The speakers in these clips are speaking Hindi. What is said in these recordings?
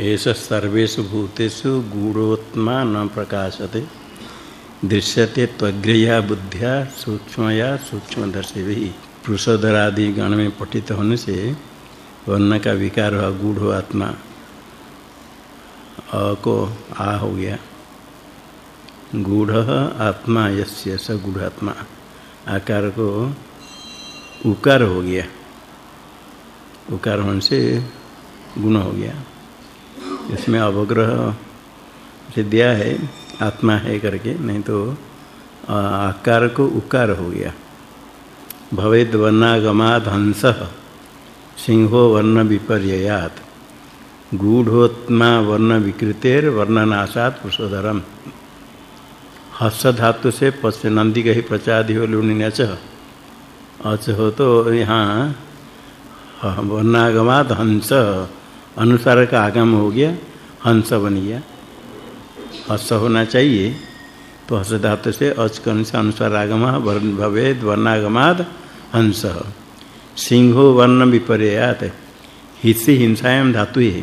एष सर्वेषु भूतेषु गूढ़ोत्मा न प्रकाशते। दृश्यते त्वग्रया बुद्धिया, सूक्ष्मया सूक्ष्मदर्शी भी पुरुषोधरादि गण में पठित होने से वर्ण का विकार हुआ, गूढ़ आत्मा। अ को आ हो गया। गूढ़ आत्मा, यस्य स गूढ़ आत्मा। आकार को उकार हो गया। उकार होने से गुण हो गया। इसमें अवग्रह से दिया है, आत्मा है करके, नहीं तो आकार को उकार हो गया। भवेद वर्णागमाद हंस, सिंहो वर्ण विपर्ययात, गूढ़ोत्मा वर्ण विकृतेर वर्णनाशात पुरुषोधरम हस धातु से पश्च नंदी कही प्रचादि हो लुणिन अच अच हो तो यहाँ वर्णागमात हंस अनुसार का आगम हो गया, हंस बन गया। हस होना चाहिए। तो हस धातु से अच कर्ण से अनुसार आगम, वर्ण भवेद, वर्णागमाद, हंस। सिंहो वर्ण विपर्यात हिस्सी हिंसायाम धातु है।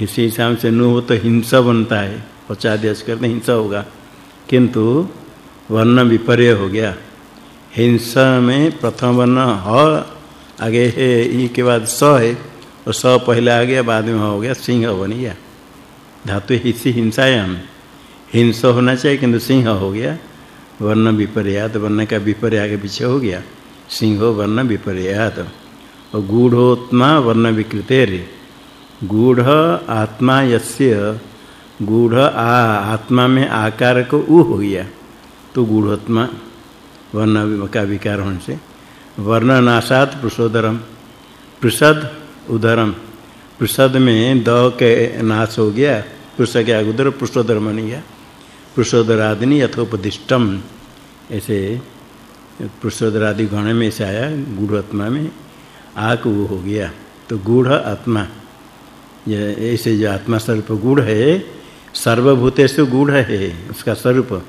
हिस्सी हिसाब से नु हो तो हिंसा बनता है। पचाद्यस करते हिंसा होगा। किंतु वर्ण विपर्य हो गया। हिंसा में प्रथम वर्ण ह, आगे है, ई के बाद स है। और स पहले आ गया, बाद में हो गया, सिंह बन गया। धातु हिस्सी हिंसायाम हिंस होना चाहिए, किंतु सिंह हो गया। वर्ण विपर्यात, वर्ण का विपर्य आगे पीछे हो गया। सिंह वर्ण विपर्यात। और गूढ़ोत्मा वर्ण विकृतेर गूढ़ आत्मा यस्य, गूढ़ आ, आत्मा में आकार को उ हो गया। तो गूढ़ोत्मा वर्ण का विकार होने से। वर्ण नाशात पुरुषोदरम पृषद उदरम पृषद में द के नाश हो गया, पुरुष के आगुदर पृष्ठोदर बन गया पृष्ठोदर आदि यथोपदिष्टम। ऐसे पृष्ठोदर आदि गण में से आया, गूढ़ आत्मा में आक वो हो गया। तो गूढ़ आत्मा, ये ऐसे जो आत्मा स्वरूप गूढ़ है, सर्वभूतेषु गूढ़ है, उसका स्वरूप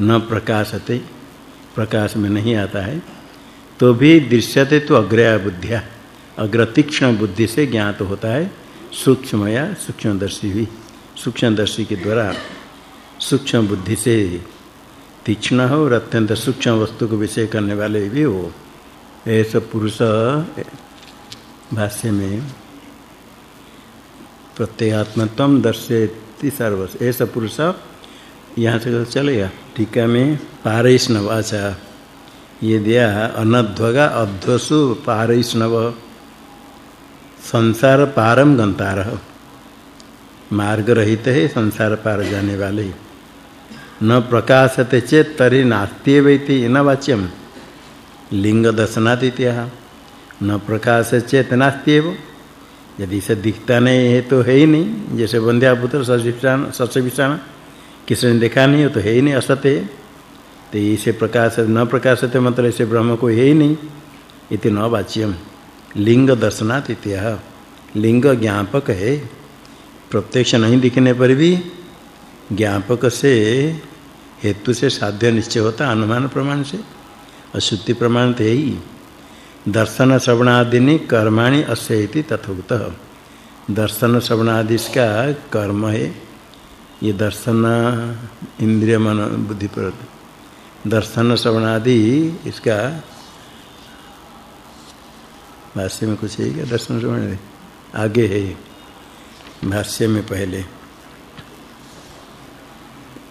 न प्रकाशते, प्रकाश में नहीं आता है। तो भी दृश्यते तो अग्रया बुद्धिया। अग्र तीक्ष्ण बुद्धि से ज्ञात होता है। सूक्ष्मया सूक्ष्मदर्शी भी। सूक्ष्मदर्शी के द्वारा सूक्ष्म बुद्धि से तीक्ष्ण हो और अत्यंत सूक्ष्म वस्तु को विषय करने वाले भी हो। ऐसा पुरुष भाष्य में प्रत्येगात्मत्व दर्शयति सर्वस। ऐसा पुरुष यहाँ से चलेगा टीका में पारैष्णव अच्छा ये दिया अनध्वगा अध्वसु पारैष्णव। संसार पारम गंतार मार्ग रहित है संसार पार जाने वाले। न प्रकाशते चेत तरी नास्त्येवैति न वाच्यम लिंग दर्शनादित्य न प्रकाश चेत नास्त्येव। यदि इसे दिखता नहीं है तो है ही नहीं। जैसे बंध्या पुत्र सचिविषाण सचिविषाण किसी ने देखा नहीं हो तो है ही नहीं, असत्य तो इसे प्रकाश न प्रकाशते मतलब इसे ब्रह्म को है ही नहीं। इति न वाच्यम। लिंग दर्शनात् इत्या लिंग ज्ञापक है। प्रत्यक्ष नहीं दिखने पर भी ज्ञापक से हेतु से साध्य निश्चय होता अनुमान प्रमाण से। अशुद्धि प्रमाण तो है ही। दर्शन श्रवणादिनी कर्माणि अस्य इति तथोक्त। दर्शन श्रवणादि इसका कर्म है। ये दर्शन इंद्रिय मन बुद्धि पर दर्शन श्रवणादि इसका भाष्य में कुछ है क्या दर्शन श्रवण आगे है भाष्य में पहले।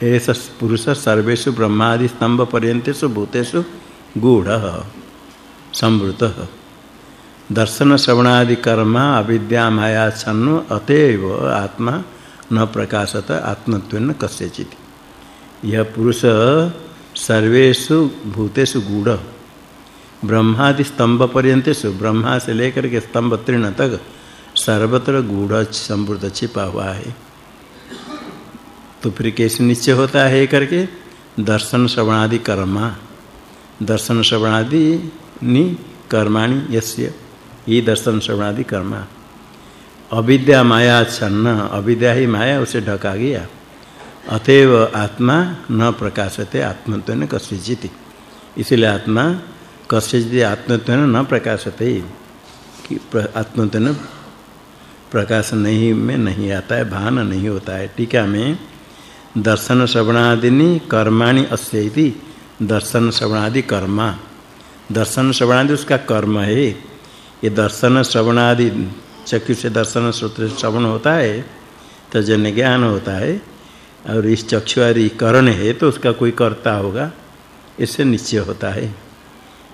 ऐसा पुरुष सर्वेषु ब्रह्मादि स्तंभ पर्यंतेषु भूतेषु गूढ़, संवृत। दर्शन श्रवणादि कर्म अविद्या माया छन्नु अतएव आत्मा न प्रकाशत आत्मत्वेन कस्यचित। यह पुरुष सर्वेषु भूतेषु गूढ़ ब्रह्मादि स्तंभ पर्यंतेषु ब्रह्मा से लेकर के स्तंभ तृण तक सर्वत्र गूढ़ संवृत छिपा हुआ है। तो फिर कैसे निश्चय होता है करके? दर्शन श्रवणादि कर्मा। दर्शन श्रवणादि नि कर्माणि यस्य। ये दर्शन श्रवणादि कर्मा। अविद्या माया छन्न। अविद्या ही माया, उसे ढका गया। अतएव आत्मा न प्रकाशते आत्मत्वेन कस्यचित। इसलिए आत्मा कस्यचित आत्मत्वेन न प्रकाशते। कि आत्मत्वेन प्रकाश नहीं में नहीं आता है, भान नहीं होता है। टीका में दर्शन श्रवणादिनी कर्माणि अस्येति। दर्शन श्रवणादि कर्मा। दर्शन श्रवणादि उसका कर्म है। ये दर्शन श्रवणादि, चक्षु से दर्शन श्रोत्र श्रवण होता है तो जन ज्ञान होता है। और इस चक्षु करण है तो उसका कोई कर्ता होगा, इससे निश्चय होता है।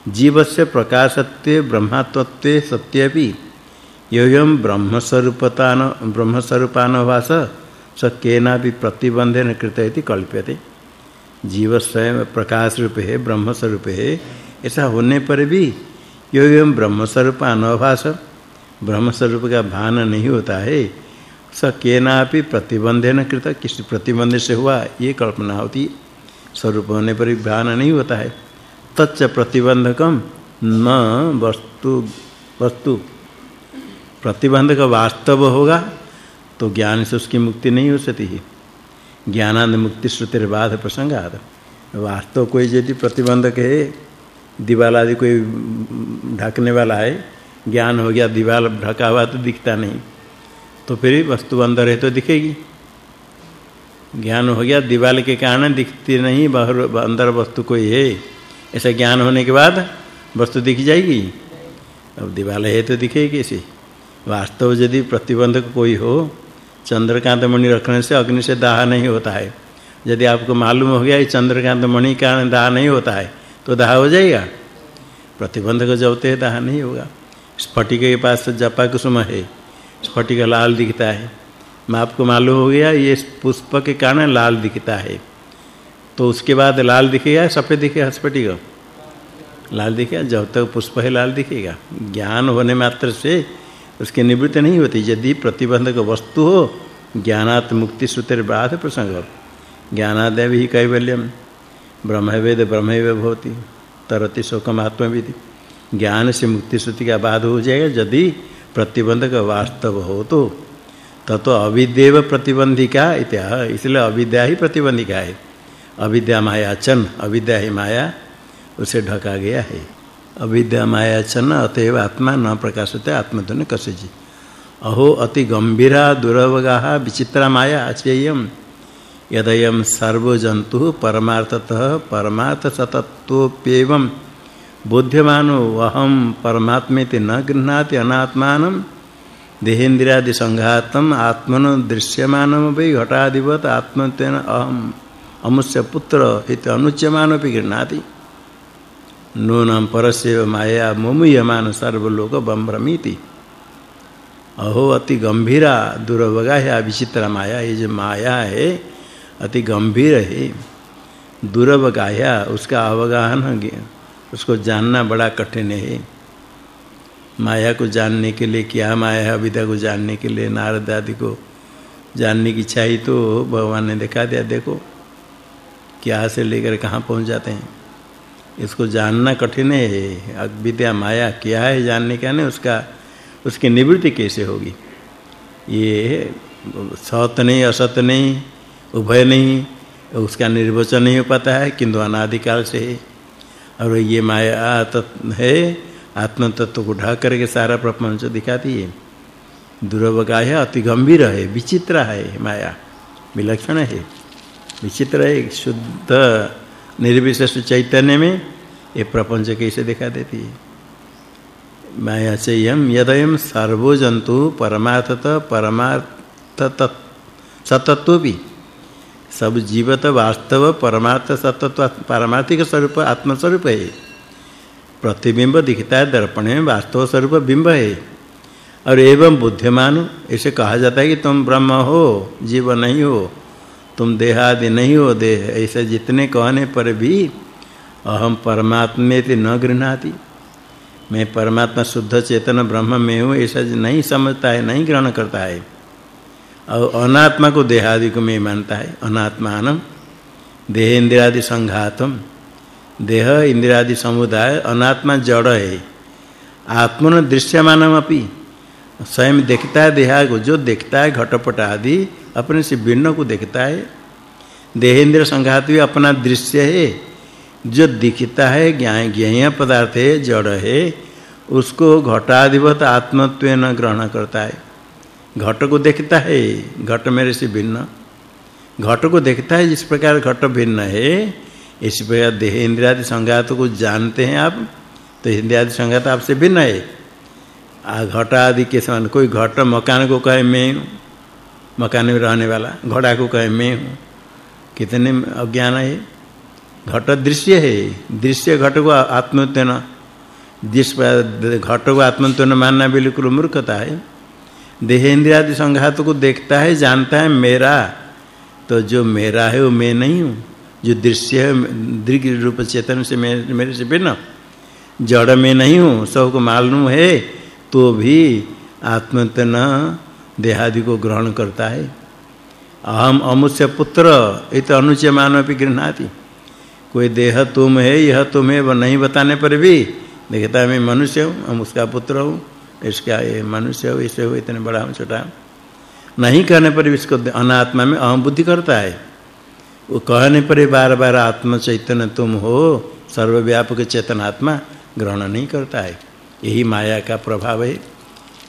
जीवस्य प्रकाशत्वे, ब्रह्मत्वत्वे सत्यपि योयम ब्रह्म स्वरूपतान ब्रह्म स्वरूपानभास स केनापि प्रतिबंधेन कृत इति कल्प्यते। जीव स्वयं प्रकाश रूप है ब्रह्म स्वरूप है ऐसा होने पर भी योयम ब्रह्म स्वरूप अनभास ब्रह्म स्वरूप का भान नहीं होता है। स केनापि प्रतिबंधेन कृत, किसी प्रतिबंध से हुआ, ये कल्पना होती, स्वरूप होने पर भी भान नहीं होता है। तच्च प्रतिबंधकम न वस्तु वस्तु। प्रतिबंधक वास्तव होगा तो ज्ञान से उसकी मुक्ति नहीं हो सकती है। ज्ञानानंद मुक्ति श्रुतिर बाद प्रसंगात वास्तव कोई यदि प्रतिबंधक है, दीवाल आदि कोई ढकने वाला है, ज्ञान हो गया, दीवाल ढका हुआ तो दिखता नहीं। तो फिर वस्तु अंदर है तो दिखेगी। ज्ञान हो गया, दीवाल के कारण दिखती नहीं, बाहर, अंदर वस्तु कोई है। ऐसा ज्ञान होने के बाद वस्तु दिख जाएगी। अब दीवाल है तो दिखेगी कैसे? वास्तव यदि प्रतिबंधक कोई हो चंद्रकांत मणि रखने से अग्नि से दाह नहीं होता है। यदि आपको मालूम हो गया चंद्रकांत मणि का दाह नहीं होता है तो दाह हो जाएगा। प्रतिबंधक जबते है, दाह नहीं होगा। स्फटिक के पास जपा कुसुम है, स्फटिक लाल दिखता है। मैं आपको मालूम हो गया, ये पुष्प के कारण लाल दिखता है। तो उसके बाद लाल दिखेगा सफ़ेद दिखेगा स्फटिक लाल दिखेगा, जब तक पुष्प है लाल दिखेगा। ज्ञान होने मात्र से उसकी निवृत्ति नहीं होती। यदि प्रतिबंधक वस्तु हो, ज्ञानात् मुक्ति सूत्र बाद प्रसंग ज्ञानादय भी कैवल्यम। ब्रह्मवेद ब्रह्मैव भवति। तरति शोकम आत्मविधि। ज्ञान से मुक्ति श्रुति का बाद हो जाएगा। यदि प्रतिबंधक वास्तव हो तो। ततो अविद्यव प्रतिबंधिका इत्या इसलिए अविद्या ही प्रतिबंधिका है। अविद्या माया चन, अविद्या ही माया, उसे ढका गया है। अविद्या माया चन, अतएव आत्मा न प्रकाशते आत्मत्व कसेजी अहो अति गंभीरा दुरवगा विचित्रा माया अचेयम यदयम सर्वजंतु परमार्थतः परमार्थ सतत्वप्येवं बोध्यमानो अहम परमात्मेति न गृह्णाति अनात्मानं। देहेन्द्रियादि संघातम आत्मनो दृश्यमानं वै घटादिवत आत्मतेन अहम। अमुष्य पुत्र इति अनुच्यमानपि गृह्णाति। नूनम परस्य माया मुमुयमान सर्वलोक बम्भ्रमीति अहो, अति गंभीरा दुर्वगा है विचित्र माया ये जो माया है, अति गंभीर है। दुर्वगाया उसका अवगाहन उसको जानना बड़ा कठिन है। माया को जानने के लिए क्या माया है, अविद्या को जानने के लिए, नारद आदि को जानने की इच्छा ही तो भगवान ने दिखा दिया, देखो। क्या से लेकर कहाँ पहुँच जाते हैं? इसको जानना कठिन है। अविद्या माया क्या है जानने का नहीं, उसका, उसकी निवृत्ति कैसे होगी? ये सत नहीं, असत नहीं, उभय नहीं, उसका निर्वचन नहीं हो पाता है, किंतु अनादिकाल से है। और ये माया तत्व है, आत्म तत्व को ढक करके सारा प्रपंच दिखाती है। दुर्वगा है, अति गंभीर है, विचित्र है माया, विलक्षण है। विचित्र है शुद्ध, निर्विशेष चैतन्य में ये प्रपंच कैसे दिखा देती है? माया से यम यदयम सर्वो जंतु परमार्थत परमार्थ सतत्व भी सब जीवत वास्तव, परमार्थ सतत्व, पारमार्थिक स्वरूप आत्म स्वरूप है। प्रतिबिंब दिखता है, दर्पण में वास्तव स्वरूप बिंब है। और एवं बुद्धिमान ऐसे कहा जाता है कि तुम ब्रह्म हो, जीव नहीं हो। तुम देहादि नहीं हो देह ऐसे जितने कहने पर भी अहम परमात्मेति न गृहणाति। मैं परमात्मा शुद्ध चेतन ब्रह्म में हूँ, ऐसा नहीं समझता है, नहीं ग्रहण करता है। और अनात्मा को देहादि को मैं मानता है, अनात्मानम देह इंद्रियादि संघातम। देह इंद्रियादि समुदाय अनात्मा जड़ है। आत्मन दृश्यमानम अपि। स्वयं देखता है देहा को, जो देखता है घटपट आदि अपने से भिन्न को देखता है। देह इंद्रिय संघात भी अपना दृश्य है। जो दिखता है, ज्ञान ज्ञेय पदार्थ है, जड़ है, उसको घटाधिपत आत्मत्व न ग्रहण करता है। घट को देखता है, घट मेरे से भिन्न। घट को देखता है, जिस प्रकार घट भिन्न है, इस प्रकार देह इंद्रियादि संघात को जानते हैं आप तो इंद्रियादि संघात आपसे भिन्न है। आ घट आदि के समान कोई घट मकान को कहे मैं मकान में रहने वाला घोड़ा को कहे, मैं हूँ। कितने अज्ञान है घट दृश्य है। दृश्य घट को आत्मत्वन जिस घट को आत्मत्वन मानना बिल्कुल मूर्खता है। देह इंद्रियादि संघात को देखता है, जानता है, मेरा। तो जो मेरा है, वो मैं नहीं हूँ। जो दृश्य है, दृग रूप चेतन से मेरे से भिन्न। जड़ में नहीं हूँ सबको मालूम है तो भी आत्मतन देहादि को ग्रहण करता है। अहम अमुष्य पुत्र, इत अनुचय मानव भी गृहणाति। कोई देह तुम है, यह तुम है वह नहीं बताने पर भी देखता मैं मनुष्य हूँ, हम उसका पुत्र हूँ, इसका ये मनुष्य हो, इसे हो, इतने बड़ा हूँ, छोटा नहीं कहने पर भी इसको अनात्मा में अहम बुद्धि करता है। वो कहने पर बार बार आत्म चैतन्य तुम हो, सर्वव्यापक चेतन आत्मा ग्रहण नहीं करता है। यही माया का प्रभाव है।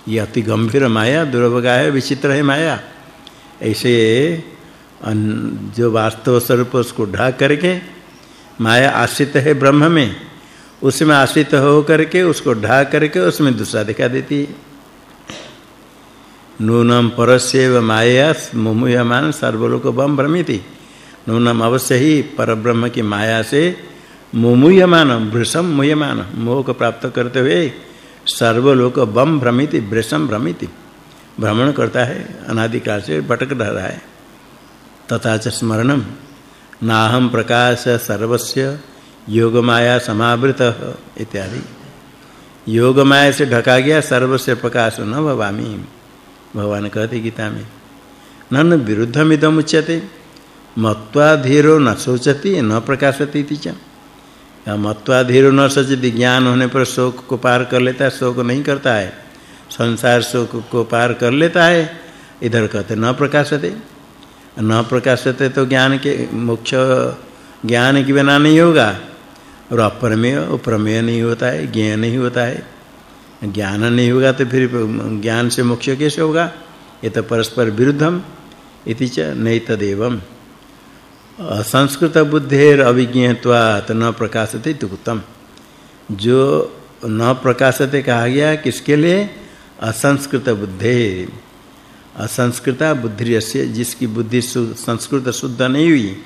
ये अति गंभीर माया दुर्भगा है, विचित्र है माया। ऐसे जो वास्तव स्वरूप उसको ढाक करके माया आश्रित है ब्रह्म में, उसमें आश्रित हो करके उसको ढाक करके उसमें दूसरा दिखा देती है। नूनम परस्यव माया मुमुयमान सर्वलोक बम भ्रमिति। नूनम अवश्य ही परब्रह्म की माया से मुमुयमान भृशम मुयमान मोह को प्राप्त करते हुए सर्वलोक बम भ्रमिति भृशम भ्रमिति। भ्रमण करता है, अनादिकाल से भटक रहा है। तथा च स्मरणम नाहम प्रकाश सर्वस्य योग माया समावृत इत्यादि। योग माया से ढका गया, सर्वस्य प्रकाश न भवामी। भगवान कहते गीता में, नन विरुद्धमिदम उच्यते मत्वाधीरो न सोचति न प्रकाशति इति च। मत्वाधीरो न सोचति ज्ञान होने पर शोक को पार कर लेता है, शोक नहीं करता है। संसार शोक को पार कर लेता है, इधर कहते न प्रकाशते। न प्रकाशते तो ज्ञान के मुख्य ज्ञान के बिना नहीं होगा। और अप्रमेय प्रमेय नहीं होता है ज्ञान नहीं होता है। ज्ञान नहीं होगा तो फिर ज्ञान से मोक्ष कैसे होगा? ये तो परस्पर विरुद्धम, इति च नहीं तदेवम असंस्कृत बुद्धेर अविज्ञत्वात् न प्रकाशते उत्तम। जो न प्रकाशते कहा गया, किसके लिए? असंस्कृत बुद्धे असंस्कृता बुद्धि से जिसकी बुद्धि संस्कृत शुद्ध नहीं हुई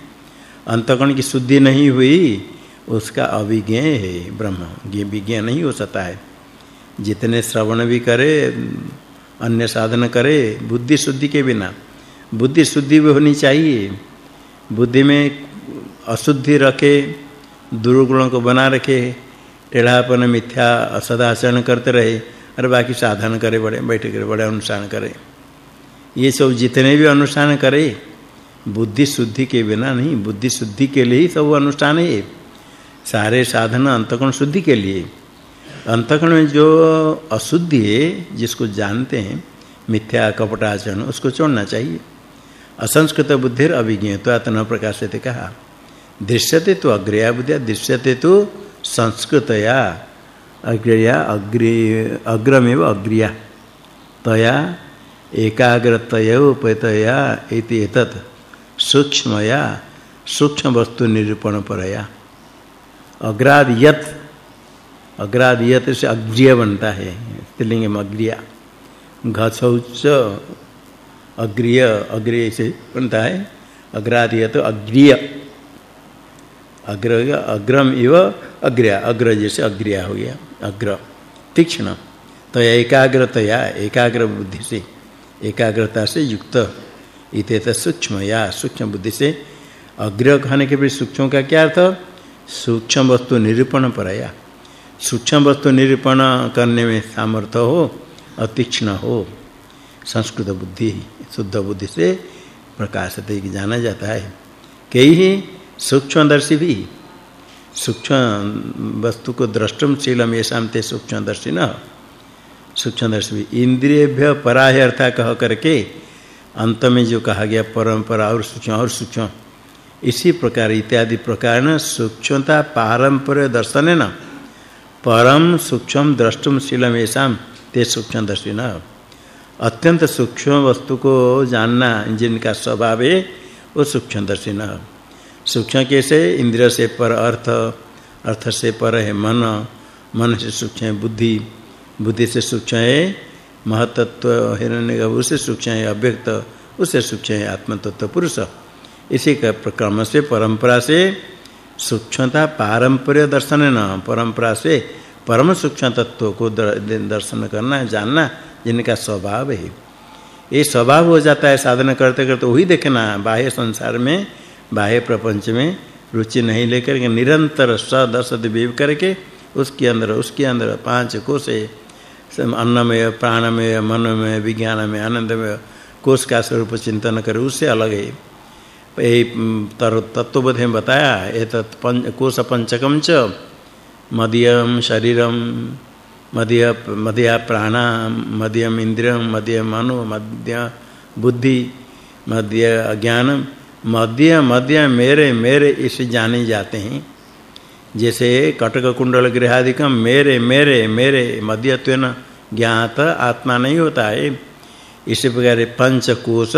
अंतकण की शुद्धि नहीं हुई, उसका अविज्ञ है, ब्रह्म। ये विज्ञ नहीं हो सकता है। जितने श्रवण भी करे, अन्य साधन करे, बुद्धि शुद्धि के बिना। बुद्धि शुद्धि भी होनी चाहिए। बुद्धि में अशुद्धि रखे, दुर्गुणों को बना रखे, टेढ़ापन, मिथ्या असदाचरण करते रहे, और बाकी साधन करे बड़े, बैठे करे, बड़े अनुष्ठान करे। ये सब जितने भी अनुष्ठान करे, बुद्धि शुद्धि के बिना नहीं, बुद्धि शुद्धि के लिए ही सब अनुष्ठान है सारे साधन अंतकरण शुद्धि के लिए। अंतकण में जो अशुद्धि है, जिसको जानते हैं, मिथ्या, कपटाचरण, उसको छोड़ना चाहिए। असंस्कृत बुद्धिर अभिज्ञत्वात् न प्रकाशते कहा? दृश्यते तो अग्रया बुद्धिया, दृश्यते तो संस्कृतया। अग्रया, अग्रे, अग्रमेव अग्रिया। तया, एकाग्रतया, उपतया, इति एतत्। सूक्ष्मया सूक्ष्म वस्तु निरूपण परया अग्राद यत अग्राद यत से अग्रिय बनता है। स्त्रीलिंग में अग्रिया। घसौच अग्रिय अग्रिय से बनता है। अग्राद तो अग्रिय। अग्र अग्रम इव अग्रिया। अग्र जैसे अग्रिया हो गया। अग्र। तीक्ष्ण। तो एकाग्रतया, एकाग्र बुद्धि से, एकाग्रता से युक्त। इते सूक्ष्म। या सूक्ष्म बुद्धि से अग्र कहने के भी सूक्ष्म का क्या अर्थ? सूक्ष्म वस्तु निरूपण परया। सूक्ष्म वस्तु निरूपण करने में सामर्थ्य हो, अतीक्ष्ण हो। संस्कृत बुद्धि शुद्ध बुद्धि से प्रकाशते की जाना जाता है। कई ही, सूक्ष्मदर्शी भी। सूक्ष्म वस्तु को द्रष्टुम शीलम येषाम ते सूक्ष्मदर्शी न सूक्ष्मदर्शी भी। इंद्रियभ्य पराय अर्था कह करके अंत में जो कहा गया, परंपरा और सूक्ष्म और सूक्ष्म, इसी प्रकार, इत्यादि प्रकार सूक्ष्मता पारंपर्य दर्शन न। परम सूक्ष्म द्रष्टुम शीलम ऐसाम ते सूक्ष्म दर्शिन अत्यंत सूक्ष्म वस्तु को जानना जिनका स्वभाव है, वो सूक्ष्मदर्शी न सूक्ष्म कैसे? इंद्रिय से पर अर्थ अर्थ से पर है मन मन से सूक्ष्म है बुद्धि बुद्धि से सूक्ष्म है महतत्व, हिरण्यगर्भ से सूक्ष्म है अव्यक्त उससे सूक्ष्म है आत्मतत्व, पुरुष। इसी का क्रम से, परंपरा से, सूक्ष्मता पारंपर्य दर्शन न परंपरा से, परम सूक्ष्म तत्व को दर्शन करना, जानना जिनका स्वभाव है। ये स्वभाव हो जाता है साधना करते करते वही देखना, बाह्य संसार में, बाह्य प्रपंच में रुचि नहीं लेकर के निरंतर सदसद विवेक करके उसके अंदर उसके अंदर पाँच कोश है। अन्नमय, प्राणमय, मनमय, विज्ञानमय, आनंदमय कोश का स्वरूप चिंतन करे उससे अलग है। यही तत्वबोध में बताया, एतत् पंच कोश पंचकम च। मदियम शरीरम मध्य मध्य प्राण मध्यम इंद्रियम मध्य मनो मध्य बुद्धि मध्य अज्ञान मध्य मध्य मेरे मेरे इसे जाने जाते हैं। जैसे कटक कुंडल गृहादिकम, मेरे मेरे मेरे मध्यत्वेन ज्ञात आत्मा नहीं होता है। इसी प्रकार पंचकोश,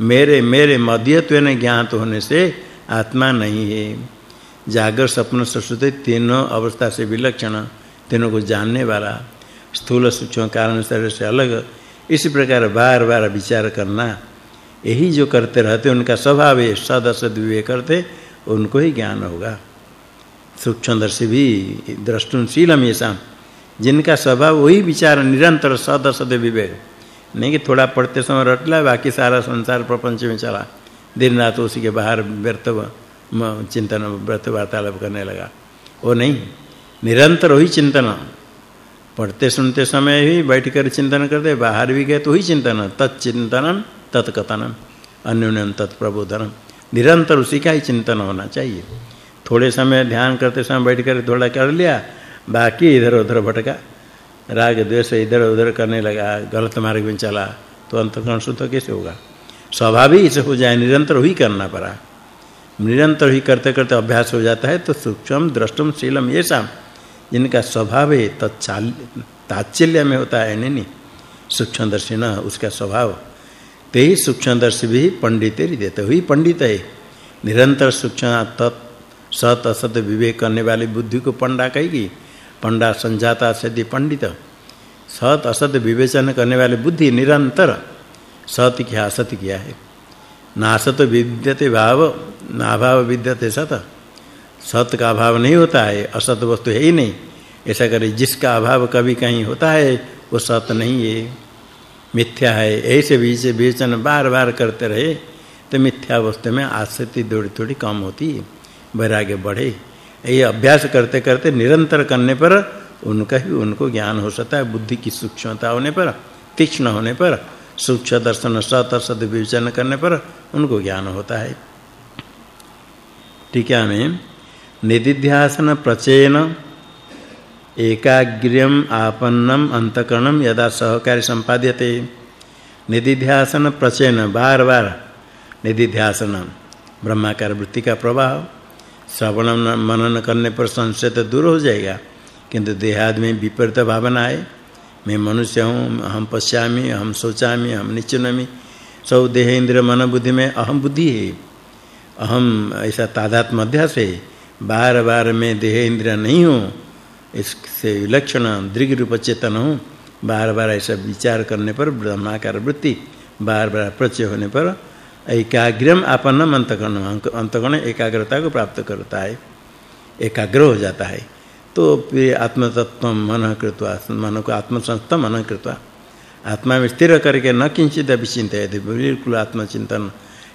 मेरे मेरे मध्यत्वेन ज्ञात होने से आत्मा नहीं है। जागर स्वप्न सुषुप्ति तीनों अवस्था से विलक्षण तीनों को जानने वाला स्थूल सूक्ष्म कारण शरीर से अलग। इसी प्रकार बार-बार विचार करना, यही जो करते रहते, उनका स्वभाव है सदसद विवेक करते, उनको ही ज्ञान होगा। सूक्ष्मदर्शी भी द्रष्टुशीलम येषाम जिनका स्वभाव वही विचार निरंतर सदसद विवेक नहीं कि थोड़ा पढ़ते समय रट ला, बाकी सारा संसार प्रपंच में चला। दिन रात उसी के बाहर व्यर्थ चिंतन व्रत वार्तालाप करने लगा। वो नहीं। निरंतर वही चिंतन। पढ़ते सुनते समय ही बैठकर चिंतन करते, बाहर भी गए तो वही चिंतन। तत् तत्चिंतनम, तत्कथनम, अन्योन्यम, तत्प्रबोधनम। निरंतर उसी का ही चिंतन होना चाहिए। थोड़े समय ध्यान करते समय बैठकर थोड़ा कर लिया, बाकी इधर-उधर भटका। राग द्वेष इधर-उधर करने लगा, गलत मार्ग में चला तो अंतकरण शुद्ध कैसे होगा? स्वाभाविक इसे हो जाए, निरंतर ही करना पड़ा। निरंतर ही करते करते अभ्यास हो जाता है तो सूक्ष्म द्रष्टुम शीलम ये सब जिनका स्वभाव है तत्चाल ताच्चल्य में होता है, नहीं सूक्ष्मदर्शी न, उसका स्वभाव। ते ही सूक्ष्मदर्शी भी पंडित देते हुई पंडित है। निरंतर सूक्ष्म, तत् सत असत विवेक करने वाली बुद्धि को पंडा कहेगी। पंडा संजाता सदि पंडित। सत असत विवेचन करने वाली बुद्धि निरंतर सत क्या असत किया है। नासत विद्यते भाव नाभाव विद्यते सत। सत का अभाव नहीं होता है असत वस्तु है ही नहीं। ऐसा करे जिसका अभाव कभी कहीं होता है, वो सत नहीं है। मिथ्या है, ऐसे बीच विवेचन बार-बार करते रहे तो मिथ्या वस्तु में आसक्ति थोड़ी थोड़ी कम होती है, वैराग्य बढ़े। ये अभ्यास करते करते निरंतर करने पर उनका ही उनको ज्ञान हो सकता है, बुद्धि की सूक्ष्मता होने पर, तीक्ष्ण होने पर, सूक्ष्म दर्शन, सत सद विवेचन करने पर उनको ज्ञान होता है। टीका में निदिध्यासन प्रचयन एकाग्र्यम आपन्नम अंतकरणम यदा सहकारी संपाद्यते निदिध्यासन प्रचयन बार-बार निदिध्यासन ब्रह्माकार वृत्ति का प्रभाव श्रवण मनन करने पर संशय तो दूर हो जाएगा, किंतु देहाद में विपरीत भावना है मैं मनुष्य हूँ, हम पश्यामि, हम सोचामि, हम निश्चनमि सब देह इंद्र मन बुद्धि में अहम बुद्धि है। अहम ऐसा तादात्म्य अध्यास है। बार बार मैं देह इंद्र नहीं हूँ, इससे विलक्षण दृग रूप चेतन हूँ। बार बार ऐसा विचार करने पर ब्रह्माकार वृत्ति बार बार प्रचय होने पर एकाग्रम आपन्नम अंतकरण अंतकरण एकाग्रता को प्राप्त करता है, एकाग्र हो जाता है। तो फिर आत्म तत्व मन कृत्वा, मन को आत्म संस्थ मन कृत्वा, आत्मा में स्थिर करके न किंचित अभिचिंतयति, बिल्कुल आत्मचिंतन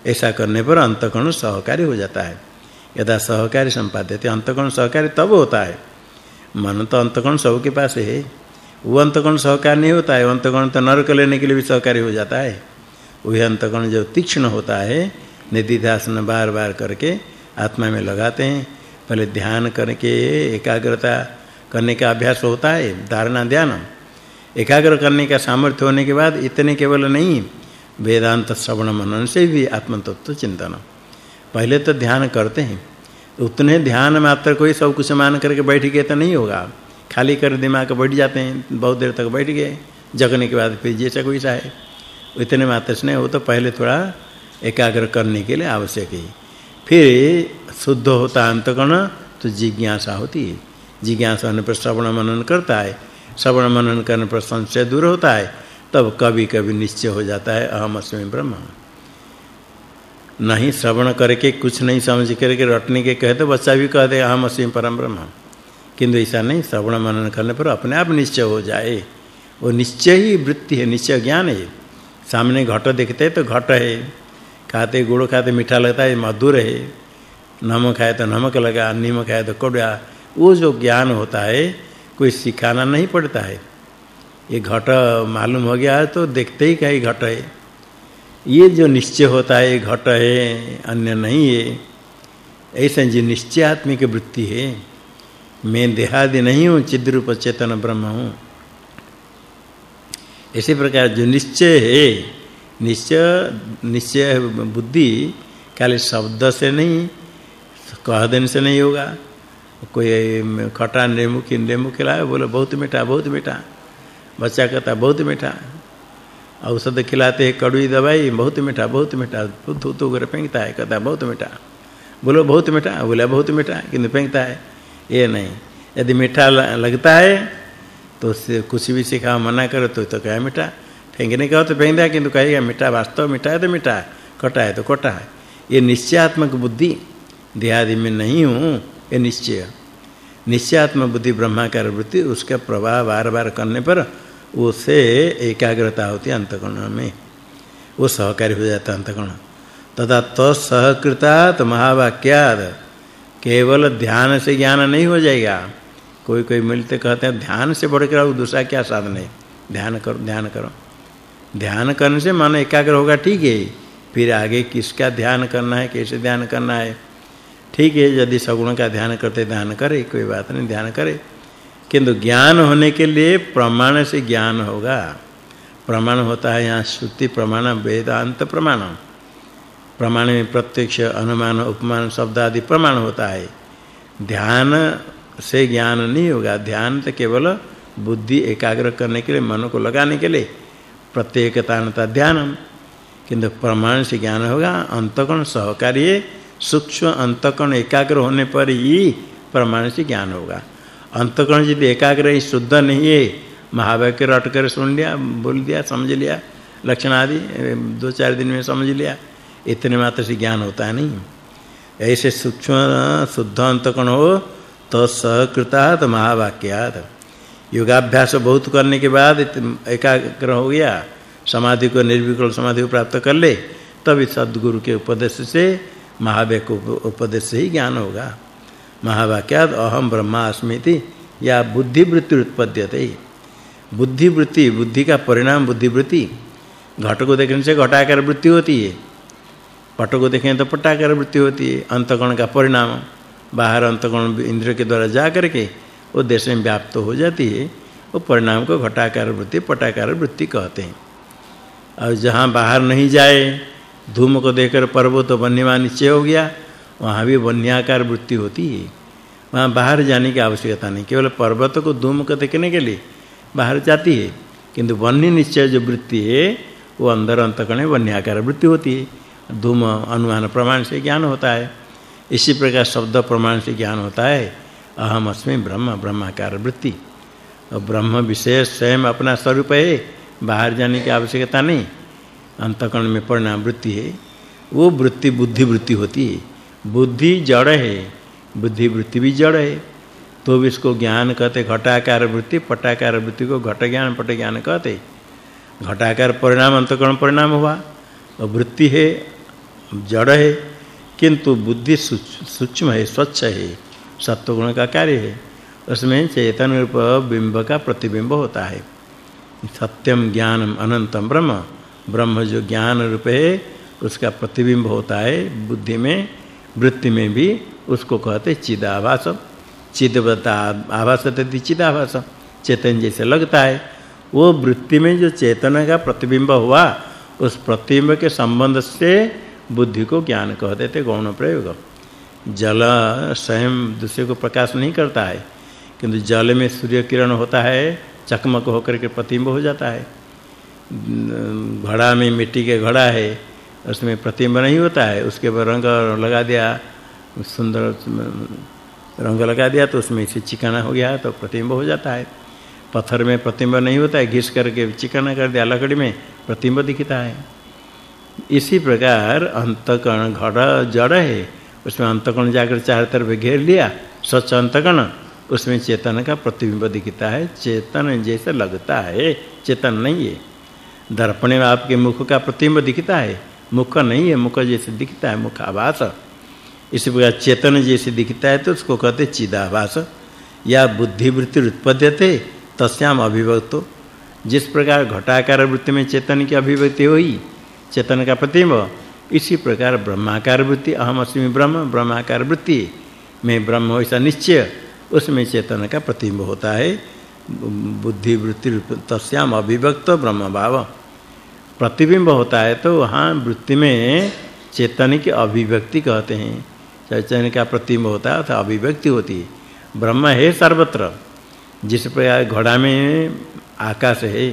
ऐसा करने पर अंतकरण सहकारी हो जाता है। यदा सहकारी संपाद्यते अंतकरण सहकारी तब होता है। मन तो अंतकरण सबके पास है। वो अंतकरण सहकारी नहीं होता है अंतकरण तो नरक लेने के लिए भी सहकारी हो जाता है। वही अंतकरण जो तीक्ष्ण होता है, निधिध्यासन बार-बार करके आत्मा में लगाते हैं। पहले ध्यान करके एकाग्रता करने का अभ्यास होता है, धारणा ध्यान एकाग्र करने का सामर्थ्य होने के बाद इतने केवल नहीं, वेदांत श्रवण मनन से भी आत्म तत्व चिंतन पहले तो ध्यान करते हैं। उतने ध्यान मात्र कोई सब कुछ मान करके बैठ गए तो नहीं होगा। खाली कर दिमाग बैठ जाते हैं, बहुत देर तक बैठ गए, जगने के बाद फिर जैसा कोई सा है इतने मात्र से नहीं वो तो पहले थोड़ा एकाग्र करने के लिए आवश्यक है। फिर शुद्ध होता अंतकरण तो जिज्ञासा होती है। जिज्ञासा होने पर श्रवण मनन करता है। श्रवण मनन करने पर संशय दूर होता है। तब कभी कभी निश्चय हो जाता है, अहम अस्मि ब्रह्म। नहीं श्रवण करके, कुछ नहीं समझ करके, रटने के कहते बच्चा भी कहते अहम अस्मि परम ब्रह्म। किंतु ऐसा नहीं, श्रवण मनन करने पर अपने आप निश्चय हो जाए। वो निश्चय ही वृत्ति है, निश्चय ज्ञान है। सामने घट देखते तो घट है। खाते गुड़, खाते मीठा लगता है, मधुर है। नमक खाए तो नमक लगा नीमक खाए तो कड़वा वो जो ज्ञान होता है, कोई सिखाना नहीं पड़ता है। ये घट मालूम हो गया तो देखते ही कहीं घट है। ये जो निश्चय होता है घट है, अन्य नहीं है। ऐसा जो निश्चय आत्मिक वृत्ति है, मैं देहादि नहीं हूँ, चिद्रूप चेतन ब्रह्म हूँ। इसी प्रकार जो निश्चय है, निश्चय निश्चय बुद्धि खाली शब्द से नहीं, कह देने से नहीं होगा। कोई खटा नींबू की नींबू खिलाए, बोले, बहुत मीठा बहुत मीठा। बच्चा कहता, बहुत मीठा। औषध खिलाते हैं, कड़वी दवाई, बहुत मीठा बहुत मीठा थू थू कर फेंकता है, कहता है, बहुत मीठा। बोलो, बहुत मीठा? बोला, बहुत मीठा। किंतु फेंकता है? ये नहीं। यदि मीठा लगता है तो उससे कुछ भी सिखा मना करो तो तो क्या मीठा। फेंकने का तो फेंक दिया किंतु कहेगा, मीठा वास्तव मीठा है तो मीठा कटा है तो कटा है। ये निश्चयात्मक बुद्धि, देहादि में नहीं हूँ, ये निश्चय। निश्चयात्मक बुद्धि ब्रह्माकार वृत्ति, उसका प्रवाह बार-बार करने पर उसे एकाग्रता होती है अंतकरण में। वो सहकारी हो जाता अंतकरण तथा तत्सहकृतात महावाक्याद केवल ध्यान से ज्ञान नहीं हो जाएगा। कोई कोई मिलते कहते हैं, ध्यान से बढ़कर और दूसरा क्या साधन है? ध्यान करो ध्यान करो। ध्यान करने से मन एकाग्र होगा, ठीक है। फिर आगे किसका ध्यान करना है, कैसे ध्यान करना है? ठीक है, यदि सगुण का ध्यान करते, ध्यान करे, कोई बात नहीं, ध्यान करे। किंतु ज्ञान होने के लिए प्रमाण से ज्ञान होगा। प्रमाण होता है यहाँ श्रुति प्रमाण, वेदांत प्रमाण। प्रमाण में प्रत्यक्ष अनुमान, उपमान शब्द आदि प्रमाण होता है। ध्यान से ज्ञान नहीं होगा। ध्यान तो केवल बुद्धि एकाग्र करने के लिए, मन को लगाने के लिए। प्रत्येकतानता ध्यान किंतु प्रमाण से ज्ञान होगा। अंतकण सहकारी सूक्ष्म अंतकण एकाग्र होने पर ही प्रमाण से ज्ञान होगा। अंतकरण यदि एकाग्र है, शुद्ध नहीं है महावाक्य रट कर सुन लिया बोल दिया समझ लिया, लक्षण आदि, दो चार दिन में समझ लिया, इतने मात्र से ज्ञान होता है नहीं। ऐसे सूक्ष्म, शुद्ध अंतकरण हो तो सहकृतात् महावाक्यात्। योगाभ्यास बहुत करने के बाद एकाग्र हो गया, समाधि को निर्विकल्प समाधि को प्राप्त कर ले तब सद्गुरु के उपदेश से महावाक्य उपदेश से ही ज्ञान होगा। महावाक्याद अहम ब्रह्मास्मिति, या बुद्धि वृत्ति उत्पद्यते। बुद्धि वृत्ति बुद्धि का परिणाम बुद्धि वृत्ति घट को देखने से घटाकार वृत्ति होती है। पट को देखें तो पटाकार वृत्ति होती है। अंतकण का परिणाम, बाहर अंतकण इंद्र के द्वारा जा करके वो देश में व्याप्त हो जाती है। वो परिणाम को घटाकार वृत्ति, पटाकार वृत्ति कहते हैं। और जहाँ बाहर नहीं जाए, धूम को देखकर पर्वत वन्यमान निश्चय हो गया। वहाँ भी वन्याकार वृत्ति होती है। वहाँ बाहर जाने की आवश्यकता नहीं। केवल पर्वत को धूम को देखने के लिए बाहर जाती है। किंतु वन्य निश्चय जो वृत्ति है, वो अंदर अंतकण वन्याकार वृत्ति होती है। धूम अनुमान प्रमाण से ज्ञान होता है। इसी प्रकार शब्द प्रमाण से ज्ञान होता है। अहम अस्मि ब्रह्म, ब्रह्माकार वृत्ति। और ब्रह्म विशेष स्वयं अपना स्वरूप है। बाहर जाने की आवश्यकता नहीं। अंतकण में परिणाम वृत्ति है। वो वृत्ति बुद्धि वृत्ति होती है। बुद्धि जड़ है बुद्धि वृत्ति भी जड़ है। तो भी इसको ज्ञान कहते, घटाकार वृत्ति, पटाकार वृत्ति को घट ज्ञान, पट ज्ञान कहते। घटाकार परिणाम, अंतकरण परिणाम हुआ। और वृत्ति है, जड़ है, किंतु बुद्धि सूक्ष्म है, स्वच्छ है सत्व गुण का कार्य है। उसमें चेतन रूप बिंब का प्रतिबिंब होता है। सत्यम ज्ञानम अनंतम ब्रह्म। ब्रह्म जो ज्ञान रूप है, उसका प्रतिबिंब होता है बुद्धि में। वृत्ति में भी उसको कहते चिदाभास चिदवता आभास तति चिदाभास चेतन जैसे लगता है। वो वृत्ति में जो चेतन का प्रतिबिंब हुआ, उस प्रतिबिंब के संबंध से बुद्धि को ज्ञान कह देते गौण प्रयोग। जल स्वयं दूसरे को प्रकाश नहीं करता है। किंतु जल में सूर्य किरण होता है, चकमक होकर के प्रतिबिंब हो जाता है। घड़ा में मिट्टी के घड़ा है उसमें प्रतिबिंब नहीं होता है, उसके ऊपर रंग लगा दिया, सुंदर रंग लगा दिया तो उसमें से चिकना हो गया तो प्रतिबिंब हो जाता है। पत्थर में प्रतिबिंब नहीं होता है, घिस करके चिकना कर दिया, लकड़ी में प्रतिबिंब दिखता है। इसी प्रकार अंतकण घड़ा जड़ है, उसमें अंतकण जाकर चारों तरफ़ घेर लिया, स्वच्छ अंतकण, उसमें चेतन का प्रतिबिंब दिखता है। चेतन जैसे लगता है, चेतन नहीं है। दर्पण में आपके मुख का प्रतिबिंब दिखता है मुख नहीं है, मुख जैसे दिखता है, मुख आभास। इसी प्रकार चेतन जैसे दिखता है तो उसको कहते चिदाभास। या बुद्धि वृत्ति उत्पद्यते, तस्याम अभिव्यक्तो। जिस प्रकार घटाकार वृत्ति में चेतन की अभिव्यक्ति हुई, चेतन का प्रतिबिंब इसी प्रकार ब्रह्माकार वृत्ति, अहम अस्मि ब्रह्म, ब्रह्माकार वृत्ति में ब्रह्म ऐसा निश्चय, उसमें चेतन का प्रतिबिंब होता है। बुद्धि वृत्ति तस्याम अभिव्यक्त ब्रह्म भाव। प्रतिबिंब होता है तो वहाँ वृत्ति में चेतन की अभिव्यक्ति कहते हैं। चैतन्य का प्रतिबिंब होता है तो अभिव्यक्ति होती है। ब्रह्म है सर्वत्र। जिस प्रकार घड़ा में आकाश है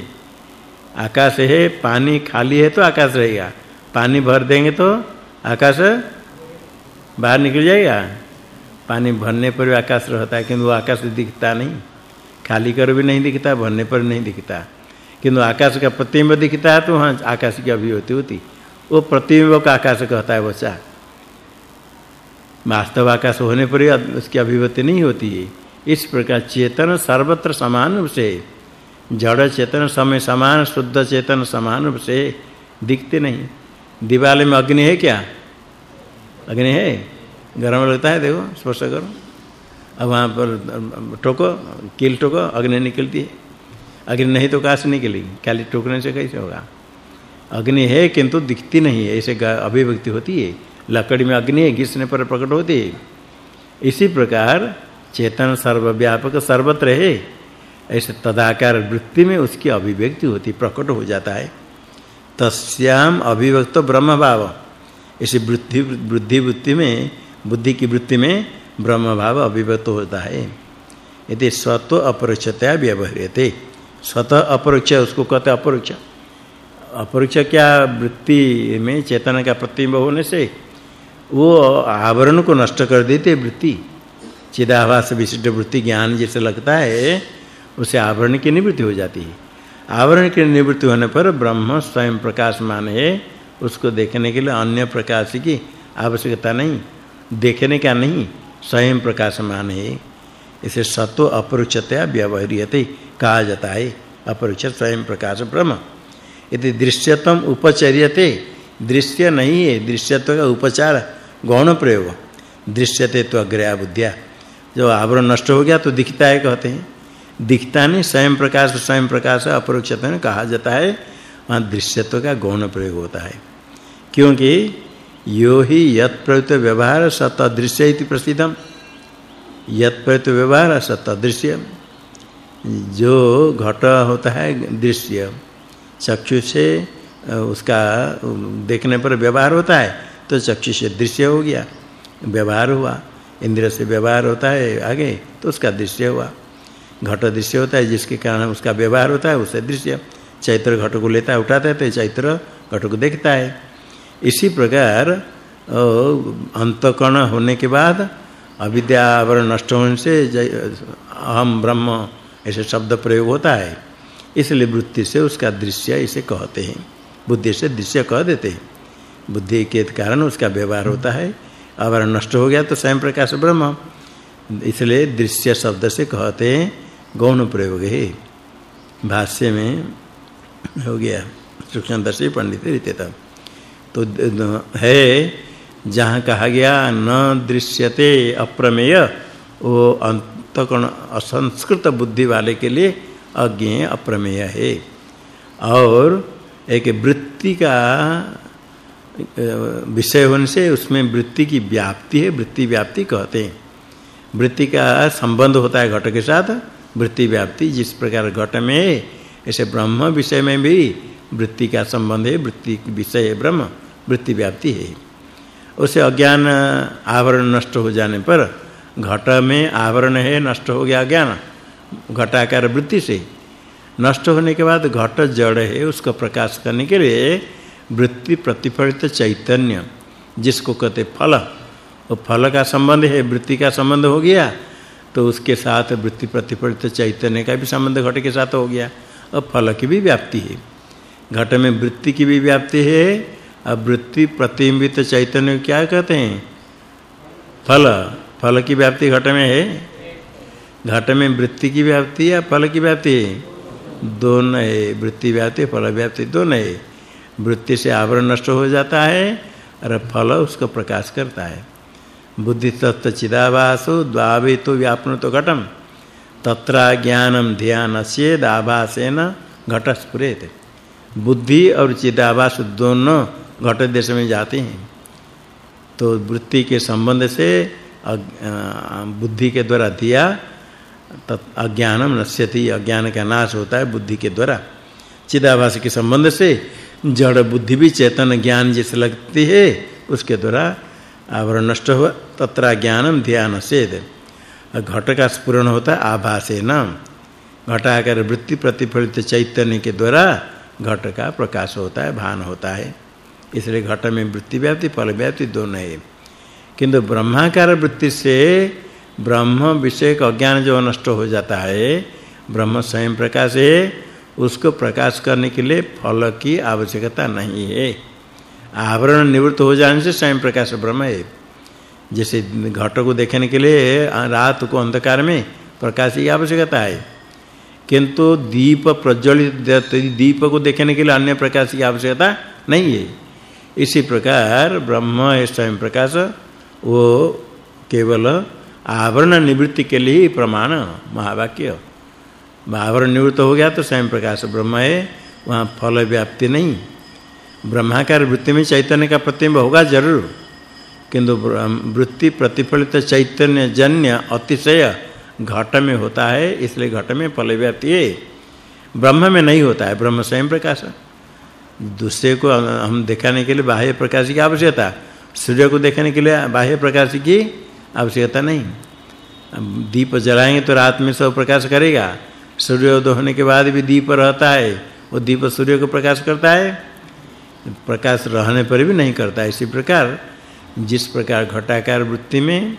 आकाश है, पानी खाली है तो आकाश रहेगा। पानी भर देंगे तो आकाश बाहर निकल जाएगा। पानी भरने पर भी आकाश रहता है, किंतु वो आकाश दिखता नहीं। खाली कर भी नहीं दिखता, भरने पर नहीं दिखता। किंतु आकाश का प्रतिबिंब दिखता है तो वहाँ आकाश की अभिव्यक्ति होती। वो प्रतिबिंब का आकाश कहता है बच्चा वास्तव आकाश होने पर ही उसकी अभिव्यक्ति नहीं होती है। इस प्रकार चेतन सर्वत्र समान रूप से, जड़ चेतन, समय समान, शुद्ध चेतन समान रूप से दिखते नहीं। दिवाले में अग्नि है क्या? अग्नि है? गर्म लगता है देखो, स्पर्श करो। अब वहाँ पर टोको कील टोको अग्नि निकलती है। अग्नि नहीं तो से निकलेगी खाली टोकने से कैसे होगा? अग्नि है किंतु दिखती नहीं है। ऐसे अभिव्यक्ति होती है। लकड़ी में अग्नि है, घिसने पर प्रकट होती है। इसी प्रकार चेतन सर्वव्यापक सर्वत्र है। ऐसे तदाकार वृत्ति में उसकी अभिव्यक्ति होती, प्रकट हो जाता है। तस्याम अभिव्यक्त ब्रह्म भाव ऐसे वृद्धि बुद्धि वृत्ति में, बुद्धि की वृत्ति में ब्रह्म भाव अभिव्यक्त होता है। यदि स्वतो अपरोक्षतया व्यवहार्यते स्वतः अपरोक्ष, उसको कहते अपरोक्ष। अपरोक्ष क्या वृत्ति में चेतना का प्रतिबिंब होने से वो आवरण को नष्ट कर देते वृत्ति। चिदाभास विशिष्ट वृत्ति ज्ञान जैसे लगता है, उसे आवरण की निवृत्ति हो जाती है। आवरण की निवृत्ति होने पर ब्रह्म स्वयं प्रकाशमान है, उसको देखने के लिए अन्य प्रकाश की आवश्यकता नहीं, देखने का नहीं, स्वयं प्रकाशमान है। इसे सत्व अपरोक्षतया व्यवहार्यते। कहा जाता है अपरोक्ष स्वयं प्रकाश ब्रह्म। यदि दृश्यतम उपचर्यते। दृश्य नहीं है, दृश्यत्व का उपचार गौण प्रयोग। दृश्यते तो अग्रया बुद्धिया। जो आवरण नष्ट हो गया तो दिखता है कहते हैं। दिखता नहीं, स्वयं प्रकाश स्वयं प्रकाश अपरोक्षतन कहा जाता है। वहाँ दृश्यत्व का गौण प्रयोग होता है। क्योंकि यो ही यत प्रयुक्त व्यवहार सत दृश्य इति प्रसिद्धम। यत प्रयुक्त व्यवहार सत दृश्य जो घट होता है, दृश्य, चक्षु से उसका देखने पर व्यवहार होता है तो चक्षु से दृश्य हो गया, व्यवहार हुआ। इंद्र से व्यवहार होता है, आगे तो उसका दृश्य हुआ। घट दृश्य होता है, जिसके कारण उसका व्यवहार होता है उससे दृश्य। चैत्र घट को लेता है, उठाता है तो चैत्र घट को देखता है। इसी प्रकार अंतकण होने के बाद, अविद्या आवरण नष्ट होने से अहम ब्रह्म ऐसे शब्द प्रयोग होता है। इसलिए वृत्ति से उसका दृश्य इसे कहते हैं। बुद्धि से दृश्य कह देते हैं। बुद्धि के कारण उसका व्यवहार होता है। आवरण नष्ट हो गया तो स्वयं प्रकाश ब्रह्म। इसलिए दृश्य शब्द से कहते हैं, गौण प्रयोग है। भाष्य में हो गया। सूक्ष्मदर्शी पंडित रीते तो है, जहाँ कहा गया, न दृश्यते अप्रमेय, वो अंतकण असंस्कृत बुद्धि वाले के लिए अज्ञेय अप्रमेय है। और एक वृत्ति का विषय होने से उसमें वृत्ति की व्याप्ति है, वृत्ति व्याप्ति कहते हैं। वृत्ति का संबंध होता है घट के साथ, वृत्ति व्याप्ति जिस प्रकार घट में ऐसे ब्रह्म विषय में भी वृत्ति का संबंध है, वृत्ति विषय है ब्रह्म, वृत्ति व्याप्ति है। उसे अज्ञान, आवरण नष्ट हो जाने पर घट में आवरण है, नष्ट हो गया अज्ञान घटाकार वृत्ति से। नष्ट होने के बाद घट जड़ है, उसको प्रकाश करने के लिए वृत्ति प्रतिफलित चैतन्य, जिसको कहते फल। वो फल का संबंध है, वृत्ति का संबंध हो गया तो उसके साथ वृत्ति प्रतिफलित चैतन्य का भी संबंध घट के साथ हो गया। और फल की भी व्याप्ति है। घट में वृत्ति की भी व्याप्ति है और वृत्ति प्रतिबिंबित चैतन्य क्या कहते हैं? फल। फल की व्याप्ति घट में है? घट में वृत्ति की व्याप्ति या फल की व्याप्ति? दोनों है। वृत्ति व्याप्ति, फल व्याप्ति दोनों है। वृत्ति से आवरण नष्ट हो जाता है और फल उसको प्रकाश करता है। बुद्धि तत्व चिदाभासो, द्वावेतो व्यापनतो घटम। तत्र ज्ञानम ध्यानस्य दाभासेन घटस्फुरेत। बुद्धि और चिदाभास दोनों घट देश में जाते हैं। तो वृत्ति के संबंध से बुद्धि के द्वारा दिया, तत् अज्ञानम नश्यति, अज्ञान का नाश होता है बुद्धि के द्वारा। चिदाभास के संबंध से जड़ बुद्धि भी चेतन ज्ञान जिस लगती है, उसके द्वारा आवरण नष्ट हुआ। तत्र ज्ञानम ध्यान से घट का स्फुरण होता है आभासे न घटाकर वृत्ति प्रतिफलित चैतन्य के द्वारा घट का प्रकाश होता है, भान होता है। इसलिए घट में वृत्ति व्याप्ति, फल व्याप्ति दोनों है। किंतु ब्रह्माकार वृत्ति से ब्रह्म विषय का अज्ञान जो नष्ट हो जाता है, ब्रह्म स्वयं प्रकाश है, उसको प्रकाश करने के लिए फल की आवश्यकता नहीं है। आवरण निवृत्त हो जाने से स्वयं प्रकाश ब्रह्म है। जैसे घट को देखने के लिए रात को अंधकार में प्रकाश की आवश्यकता है। किंतु दीप प्रज्वलित दीप को देखने के लिए अन्य प्रकाश की आवश्यकता नहीं है। इसी प्रकार ब्रह्म है स्वयं प्रकाश। वो केवल आवरण निवृत्ति के लिए प्रमाण महावाक्य। आवरण निवृत्त हो गया तो स्वयं प्रकाश ब्रह्म है, वहाँ फल व्याप्ति नहीं। ब्रह्माकार वृत्ति में चैतन्य का प्रतिबिंब होगा ज़रूर, किंतु वृत्ति प्रतिफलित चैतन्य जन्य अतिशय घट में होता है, इसलिए घट में फल व्याप्ति है। ब्रह्म में नहीं होता है, ब्रह्म स्वयं प्रकाश। दूसरे को हम दिखाने के लिए बाह्य प्रकाश की आवश्यकता। सूर्य को देखने के लिए बाह्य प्रकाश की आवश्यकता नहीं। दीप जलाएँगे तो रात में सब प्रकाश करेगा। सूर्योदय होने के बाद भी दीप रहता है, वो दीप सूर्य को प्रकाश करता है। प्रकाश रहने पर भी नहीं करता इसी प्रकार जिस प्रकार घटाकार वृत्ति में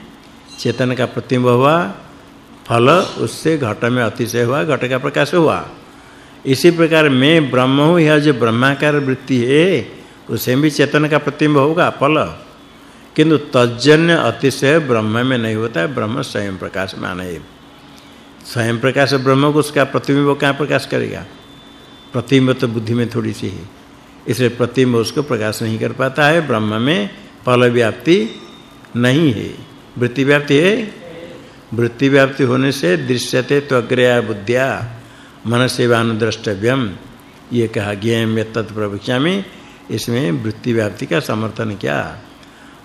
चेतन का प्रतिबिंब हुआ, फल उससे घट में अतिशय हुआ, घट का प्रकाश हुआ। इसी प्रकार मैं ब्रह्म हूँ, यह जो ब्रह्माकार वृत्ति है, उसे भी चेतन का प्रतिबिंब होगा, फल। किंतु तजन्य अतिशय ब्रह्म में नहीं होता है, ब्रह्म स्वयं प्रकाश माने स्वयं प्रकाश ब्रह्म को उसका प्रतिबिंब कहाँ प्रकाश करेगा? प्रतिबिंब तो बुद्धि में थोड़ी सी है, इसलिए प्रतिबिंब उसको प्रकाश नहीं कर पाता है, ब्रह्म में फल व्याप्ति नहीं है। वृत्ति व्याप्ति है? वृत्ति व्याप्ति होने से दृश्यते त्वग्रया बुद्धिया मन सेवानुद्रष्टव्यम ये कहा ज्ञेयम यत्त प्रवक्षा में, इसमें वृत्ति व्याप्ति का समर्थन क्या?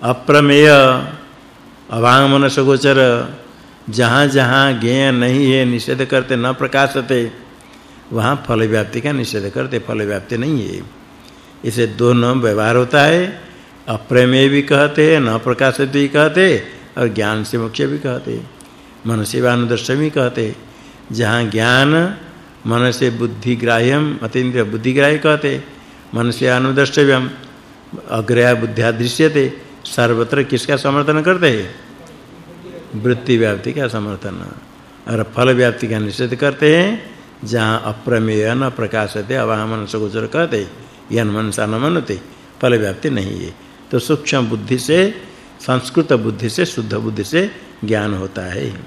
अप्रमेय अवांग मनस गोचर जहाँ जहाँ ज्ञेय नहीं है, निषेध करते न प्रकाशते, वहाँ फल व्याप्ति का निषेध करते फल व्याप्ति नहीं है। इसे दोनों व्यवहार होता है, अप्रमेय भी कहते हैं, न प्रकाशित भी कहते, और ज्ञान से मुख्य भी कहते मन से अनुदर्श भी कहते जहाँ ज्ञान मन से बुद्धि ग्राह्यम, अतीन्द्रिय बुद्धि ग्राह्य कहते मन से अनुदर्शव्यम अग्रया बुद्धिया दृश्यते। सर्वत्र किसका समर्थन करते हैं? वृत्ति व्याप्ति का समर्थन। और फल व्याप्ति का निषेध करते हैं, जहाँ अप्रमेय न प्रकाशते अवामन सगोचर कहते यन मनसा न मनते, फल व्याप्ति नहीं है। तो सूक्ष्म बुद्धि से, संस्कृत बुद्धि से, शुद्ध बुद्धि से ज्ञान होता है।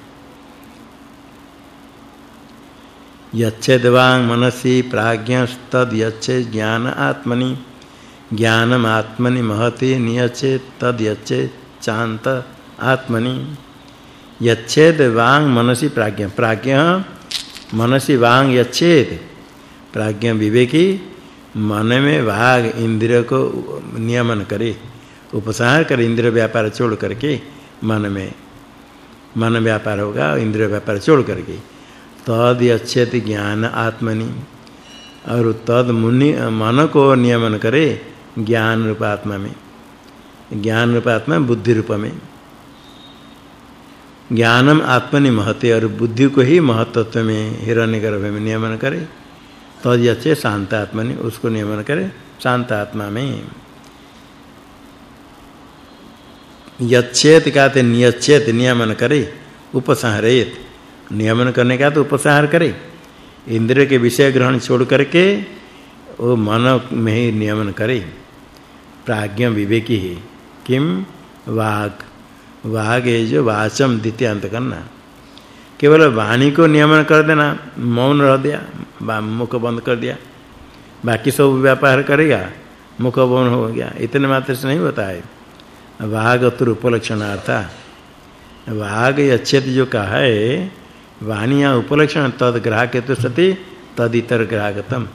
यच्छेदवांग मनसी प्राज्ञस्तद यच्छे ज्ञान आत्मनि। ज्ञानम आत्मनि महति नियचे तद यच्छे चांत आत्मनि। यच्छेद वांग मनसी प्राज्ञ। प्राज्ञ मनसी वांग यच्छेद। प्राज्ञ विवेकी मन में वाग इंद्रिय को नियमन करे। उपसार कर इंद्रिय व्यापार छोड़ करके मन में मन व्यापार होगा इंद्रिय व्यापार छोड़ करके। तद यच्छेत ज्ञान आत्मनि। और तद मुनि, मन को नियमन करे ज्ञान रूप आत्मा में ज्ञान रूप आत्मा बुद्धि रूप में। ज्ञानम आत्मनि महते और बुद्धि को ही महत्त्व में, हिरण्यगर्भ में नियमन करे। तद यचे शांत आत्मा नहीं उसको नियमन करे शांत आत्मा में। यच्छेत कहते नियच्छेत नियमन करे उपसंहरेत। नियमन करने का तो उपसंहार करे। इंद्र के विषय ग्रहण छोड़ करके वो मन में ही नियमन करे। प्राज्ञ विवेकी है। किम वाग वाग है जो वाचम द्वितीय अंत करना। केवल वाणी को नियमन कर देना, मौन रह दिया मुख बंद कर दिया। बाकी सब व्यापार करेगा, मुख बंद हो गया, इतने मात्र से नहीं होता है। वाग अतुर उपलक्षणार्थ। वाग अच्छेत जो कहा है, वाणिया उपलक्षण तद ग्राहक तो सति तद इतर ग्राहकतम।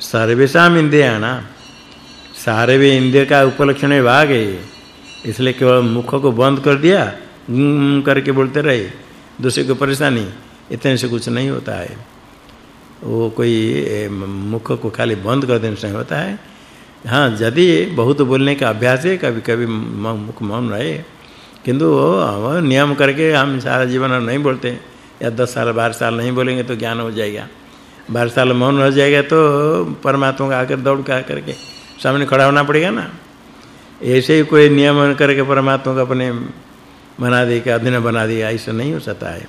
सर्वेशा इंद्रियाणा। सारे भी इंद्रिय का उपलक्षण है वाग है। इसलिए केवल मुख को बंद कर दिया करके बोलते रहे। दूसरे को परेशानी इतने से कुछ नहीं होता है। वो कोई मुख को खाली बंद कर देने से होता है। हाँ यदि बहुत बोलने का अभ्यास है कभी कभी मुख मौन रहे। किंतु नियम करके हम सारा जीवन नहीं बोलते। या दस साल, बारह साल नहीं बोलेंगे तो ज्ञान हो जाएगा। बारह साल मौन रह जाएगा तो परमात्मा का आकर दौड़ का करके सामने खड़ा होना पड़ेगा ना। ऐसे ही कोई नियम करके परमात्मा को अपने बना दे के अधीन बना दिया ऐसा नहीं हो सकता है।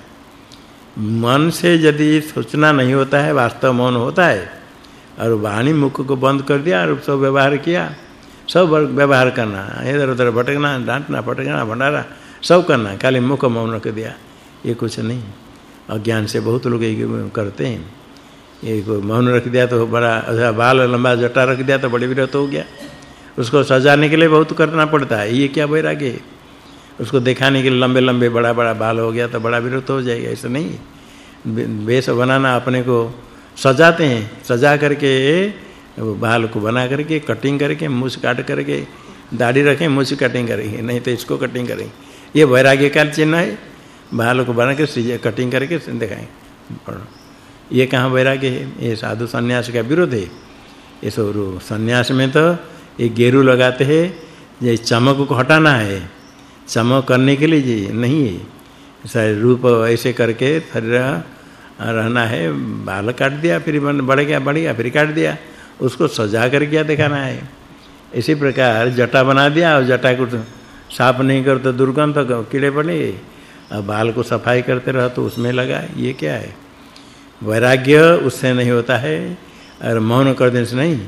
मन से यदि सोचना नहीं होता है, वास्तव मौन होता है, और वाणी मुख को बंद कर दिया, और सब व्यवहार किया, सब व्यवहार करना, इधर उधर भटकना, डांटना भटकना भंडारा, सब करना, खाली मुख मौन रख दिया, ये कुछ नहीं। अज्ञान से बहुत लोग करते हैं। ये को मौन रख दिया तो बड़ा अच्छा बाल लंबा जटा रख दिया तो बड़े विरत हो गया। उसको सजाने के लिए बहुत करना पड़ता है। ये क्या वैराग्य है? उसको दिखाने के लिए लंबे लंबे बड़ा बड़ा बाल हो गया तो बड़ा विरत हो जाएगा। ऐसा नहीं वेश बनाना अपने को सजाते हैं। सजा करके बाल को बना करके कटिंग करके मूछ काट करके, दाढ़ी रखें मूछ कटिंग करेंगे। नहीं तो इसको कटिंग करेंगे। ये वैराग्य का चिन्ह है। बाल को बना के कटिंग करके दिखाएँ ये कहाँ वैराग्य है ये साधु संन्यास का विरोध। है ये सब संन्यास में तो ये गेरू लगाते हैं, ये चमक को हटाना है। चमक करने के लिए जी नहीं है। रूप ऐसे करके शरीर रहना है, बाल काट दिया, फिर बढ़ गया बढ़ गया, फिर काट दिया, उसको सजा कर क्या दिखाना है? इसी प्रकार जटा बना दिया और जटा को साफ़ नहीं कर तो दुर्गंध तो कीड़े पड़े, और बाल को सफ़ाई करते रहो तो उसमें लगा, ये क्या है? वैराग्य उससे नहीं होता है और मौन कर देने से नहीं।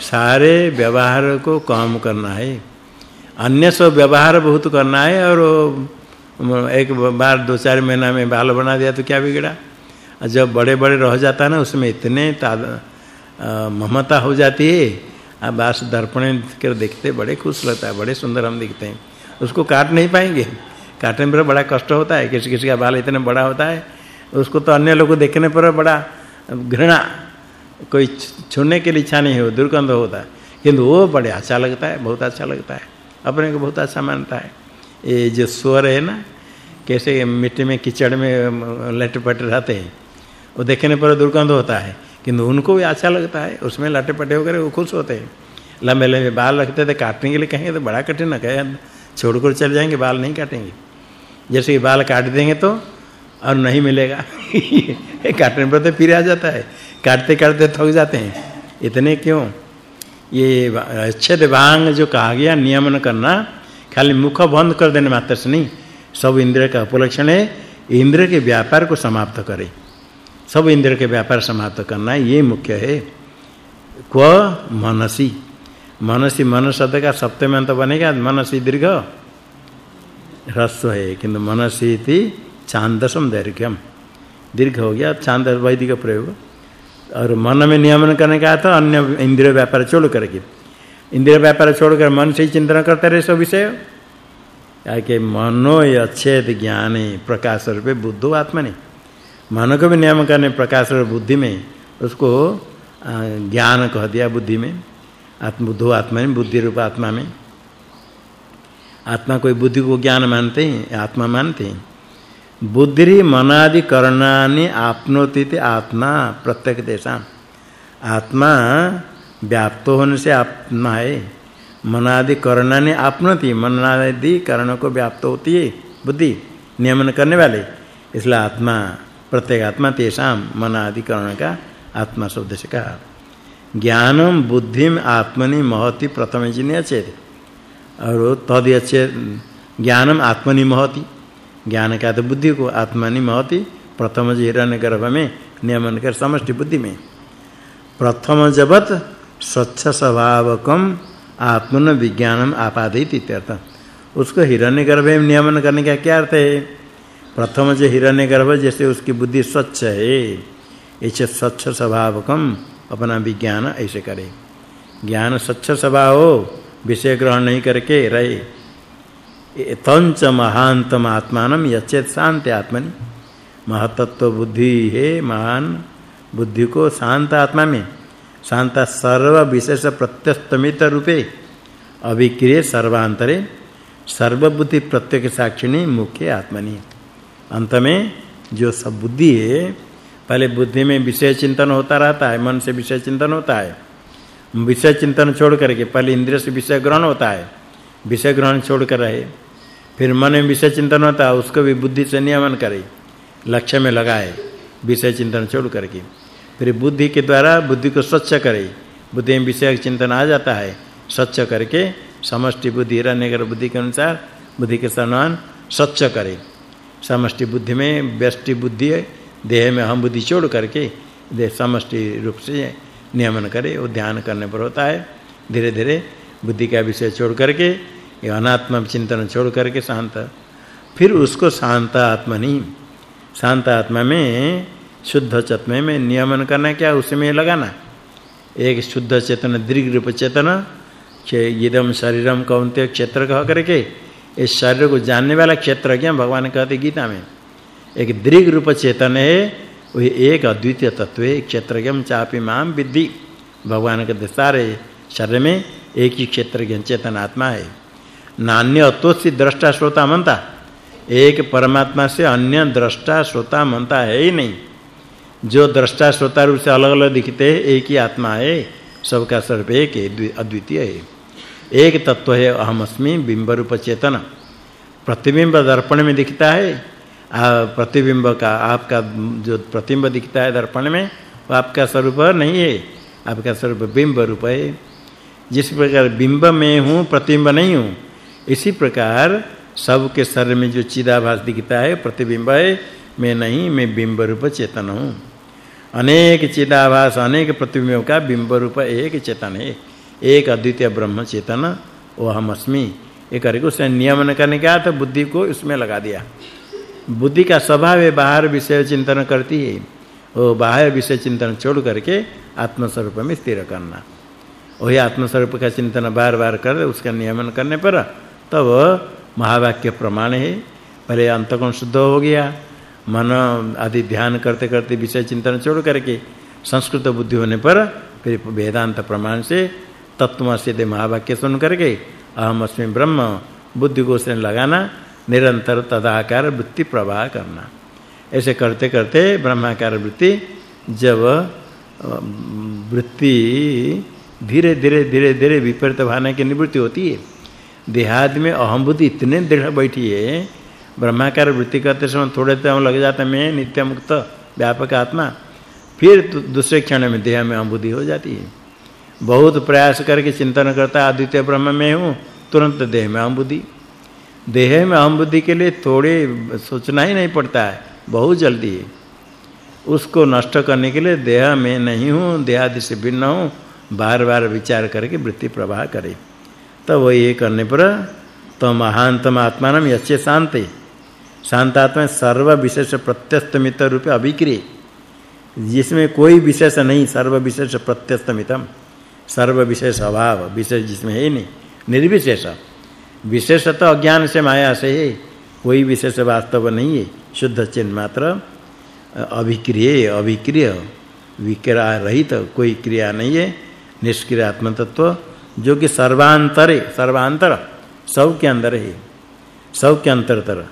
सारे व्यवहार को कम करना है। अन्य सब व्यवहार बहुत करना है और एक बार दो चार महीना में बाल बना दिया तो क्या बिगड़ा? जब बड़े-बड़े रह जाता ना, उसमें इतने ममता हो जाती है। अब बस दर्पण कर देखते, बड़े खुश लगता है, बड़े सुंदर हम दिखते हैं। उसको काट नहीं पाएँगे। काटने पर बड़ा कष्ट होता है किसी किसी का बाल इतना बड़ा होता है। उसको तो अन्य लोगों देखने पर बड़ा घृणा, कोई छूने के लिए इच्छा नहीं हो, दुर्गंध होता है। किंतु वो बड़े अच्छा लगता है, बहुत अच्छा लगता है, अपने को बहुत अच्छा मानता है। ये जो स्वर है ना, कैसे मिट्टी में, कीचड़ में लटपट रहते हैं, वो देखने पर दुर्गंध होता है। किंतु उनको भी अच्छा लगता है, उसमें लटपटे होकर वो खुश होते हैं। लंबे लंबे बाल रखते थे, काटने के लिए कहेंगे तो बड़ा कठिन है छोड़कर चल जाएँगे, बाल नहीं काटेंगे। जैसे बाल काट देंगे तो और नहीं मिलेगा। काटने पर तो फिर आ जाता है। काटते काटते थक जाते हैं। इतने क्यों? ये अच्छे भाँग जो कहा गया, नियमन करना, खाली मुख बंद कर देने मात्र से नहीं। सब इंद्र का उपलक्षण है, इंद्र के व्यापार को समाप्त करे। सब इंद्र के व्यापार समाप्त करना ये मुख्य है। क्व मनसी। मनसी मन शब्द का सप्तम अंत बनेगा, मनसी दीर्घ। ह्रस्व है, किंतु मनसी इति छांदसम दैर्घ्यम दीर्घ हो गया छांद वैदिक प्रयोग। और मन में नियमन करने का था अन्य इंद्रिय व्यापार छोड़ करके। इंद्रिय व्यापार छोड़कर मन से ही चिंतन करते रहे सब विषय। कि मनो अच्छेद ज्ञान प्रकाश रूपे बुद्धो आत्मनि। मन को भी नियम करने प्रकाश और बुद्धि में, उसको ज्ञान कह दिया बुद्धि में। आत्म, बुद्धो आत्मा में, बुद्धि रूप आत्मा में। आत्मा कोई बुद्धि को ज्ञान मानते हैं, आत्मा मानते हैं। बुद्धि मनादि करणानि आपनोति आत्मा प्रत्येक देशा। आत्मा व्याप्त होने से आत्मा है। मनादि करणानि आपनोति, मनादि करण को व्याप्त होती है बुद्धि, नियमन करने वाले। इसलिए आत्मा, प्रत्येक आत्मा तेषाम मनादि करण का आत्मा शब्द से कहा। ज्ञानम, बुद्धिम, आत्मनि, महति, प्रथम जिने अचेत और तद अच्छे ज्ञानम, आत्मनि, महति। ज्ञान का तो बुद्धि को आत्मनि महति प्रथम हिरण्य गर्भ में नियमन कर समष्टि बुद्धि में। प्रथम जबत स्वच्छ स्वभावकम आत्मन विज्ञानम आपादित इत्यर्थ। उसको हिरण्य गर्भ में नियमन करने का क्या अर्थ है? प्रथम जो हिरण्य गर्भ जैसे उसकी बुद्धि स्वच्छ है, ऐसे स्वच्छ स्वभावकम अपना विज्ञान ऐसे करे। ज्ञान स्वच्छ स्वभाव हो, विषय ग्रहण नहीं करके रहे। तंच महांतम आत्मानम यचेत शांत आत्मनि महतत्व बुद्धि है महान बुद्धि को शांत आत्मा में शांत सर्व विशेष प्रत्यस्तमित रूपे अभिक्रिय सर्वांतरे सर्वबुद्धि प्रत्येक साक्षिणी मुख्य आत्मनि। अंत में जो सब बुद्धि है, पहले बुद्धि में विषय चिंतन होता रहता है, मन से विषय चिंतन होता है। विषय चिंतन छोड़ करके पहले इंद्रिय से विषय ग्रहण होता है। विषय ग्रहण छोड़ कर रहे। फिर मन में विषय चिंतन होता है उसको भी बुद्धि से नियमन करे, लक्ष्य में लगाए, विषय चिंतन छोड़ करके। फिर बुद्धि के द्वारा बुद्धि को स्वच्छ करे, बुद्धि में विषय चिंतन आ जाता है, स्वच्छ करके समष्टि बुद्धि रहने बुद्धि के अनुसार बुद्धि के समान स्वच्छ करे। समष्टि बुद्धि में व्यष्टि बुद्धि, देह में हम बुद्धि छोड़ करके देह समष्टि रूप से नियमन करे, वो ध्यान करने पर होता है। धीरे धीरे बुद्धि का विषय छोड़ करके ये अनात्म चिंतन छोड़ करके शांत फिर उसको शांत आत्मा नहीं। शांत आत्मा में, शुद्ध चेतन में नियमन करना क्या उसमें लगाना। एक शुद्ध चेतन दीर्घ रूप चेतन इदम शरीरम कौनते क्षेत्र कह करके, इस शरीर को जानने वाला क्षेत्र क्या भगवान कहते गीता में? एक दीर्घ रूप चेतन है, वही एक अद्वितीय तत्व है, क्षेत्रज्ञम चापि माम विद्धि। भगवान के सारे शरीर में एक ही क्षेत्रज्ञ चेतन आत्मा है। नान्य अतोस्य दृष्टा श्रोता मनता एक परमात्मा से अन्य दृष्टा श्रोता मनता है ही नहीं। जो दृष्टा श्रोता रूप से अलग-अलग दिखते हैं, एक ही आत्मा है। सबका स्वरूप एक है अद्वितीय है। एक तत्व है अहमस्मि बिंब रूप चेतन। प्रतिबिंब दर्पण में दिखता है। प्रतिबिंब का, आपका जो प्रतिबिंब दिखता है दर्पण में, वो आपका स्वरूप नहीं है। आपका स्वरूप बिंब रूप है। जिस प्रकार बिंब में हूँ, प्रतिबिंब नहीं हूँ इसी प्रकार सबके शरीर में जो चिदाभास दिखता है प्रतिबिंब है मैं नहीं, मैं बिंब रूप चेतन हूँ। अनेक चिदाभास, अनेक प्रतिबिंब का बिंब रूप एक चेतन है। एक अद्वितीय ब्रह्म चेतन वो हम अस्मि। ये करके उसे नियमन करने का तो बुद्धि को इसमें लगा दिया। बुद्धि का स्वभाव है, बाहर विषय चिंतन करती है। वो बाहर विषय चिंतन छोड़ करके आत्म स्वरूप में स्थिर करना। वही आत्म स्वरूप का चिंतन बार-बार कर, उसका नियमन करने पर तब महावाक्य प्रमाण है। पहले अंतकोण शुद्ध हो गया, मन आदि ध्यान करते करते विषय चिंतन छोड़ करके संस्कृत बुद्धि होने पर फिर वेदांत प्रमाण से तत्वमसि दे महावाक्य सुन करके अहम अस्मि ब्रह्म बुद्धि को से लगाना, निरंतर तदाकार वृत्ति प्रवाह करना। ऐसे करते करते ब्रह्माकार वृत्ति जब वृत्ति धीरे धीरे धीरे धीरे विपरीत भावना की निवृत्ति होती है। देहाद में अहम बुद्धि इतने दृढ़ बैठी है, ब्रह्माकार वृत्ति करते समय थोड़े टाइम लग जाता मैं नित्य मुक्त व्यापक आत्मा। फिर दूसरे क्षण में देह में अहम हो जाती है। बहुत प्रयास करके चिंतन करता अद्वितीय ब्रह्म में हूँ, तुरंत देह में अहम देह में अहम के लिए थोड़े सोचना ही नहीं पड़ता है, बहुत जल्दी है। उसको नष्ट करने के लिए देह में नहीं हूँ, देहादि से भिन्न हूँ, बार-बार विचार करके वृत्ति प्रवाह करे। तो वो ये करने पर तो महांतम आत्मानम यच्चे शांति शांत आत्मा सर्व विशेष प्रत्यस्तमित रूप अभिक्रिय। जिसमें कोई विशेष नहीं सर्व विशेष प्रत्यस्तमितम सर्व विशेष अभाव विशेष जिसमें है नहीं, निर्विशेष। विशेष तो अज्ञान से माया से है, कोई विशेष वास्तव नहीं है, शुद्ध चिन्ह मात्र। अभिक्रिय अभिक्रिय, विक्रिया रहित कोई क्रिया नहीं है निष्क्रिय आत्म तत्व जो कि सर्वांतरे, सर्वांतर सब के अंदर है सब के अंतरतर।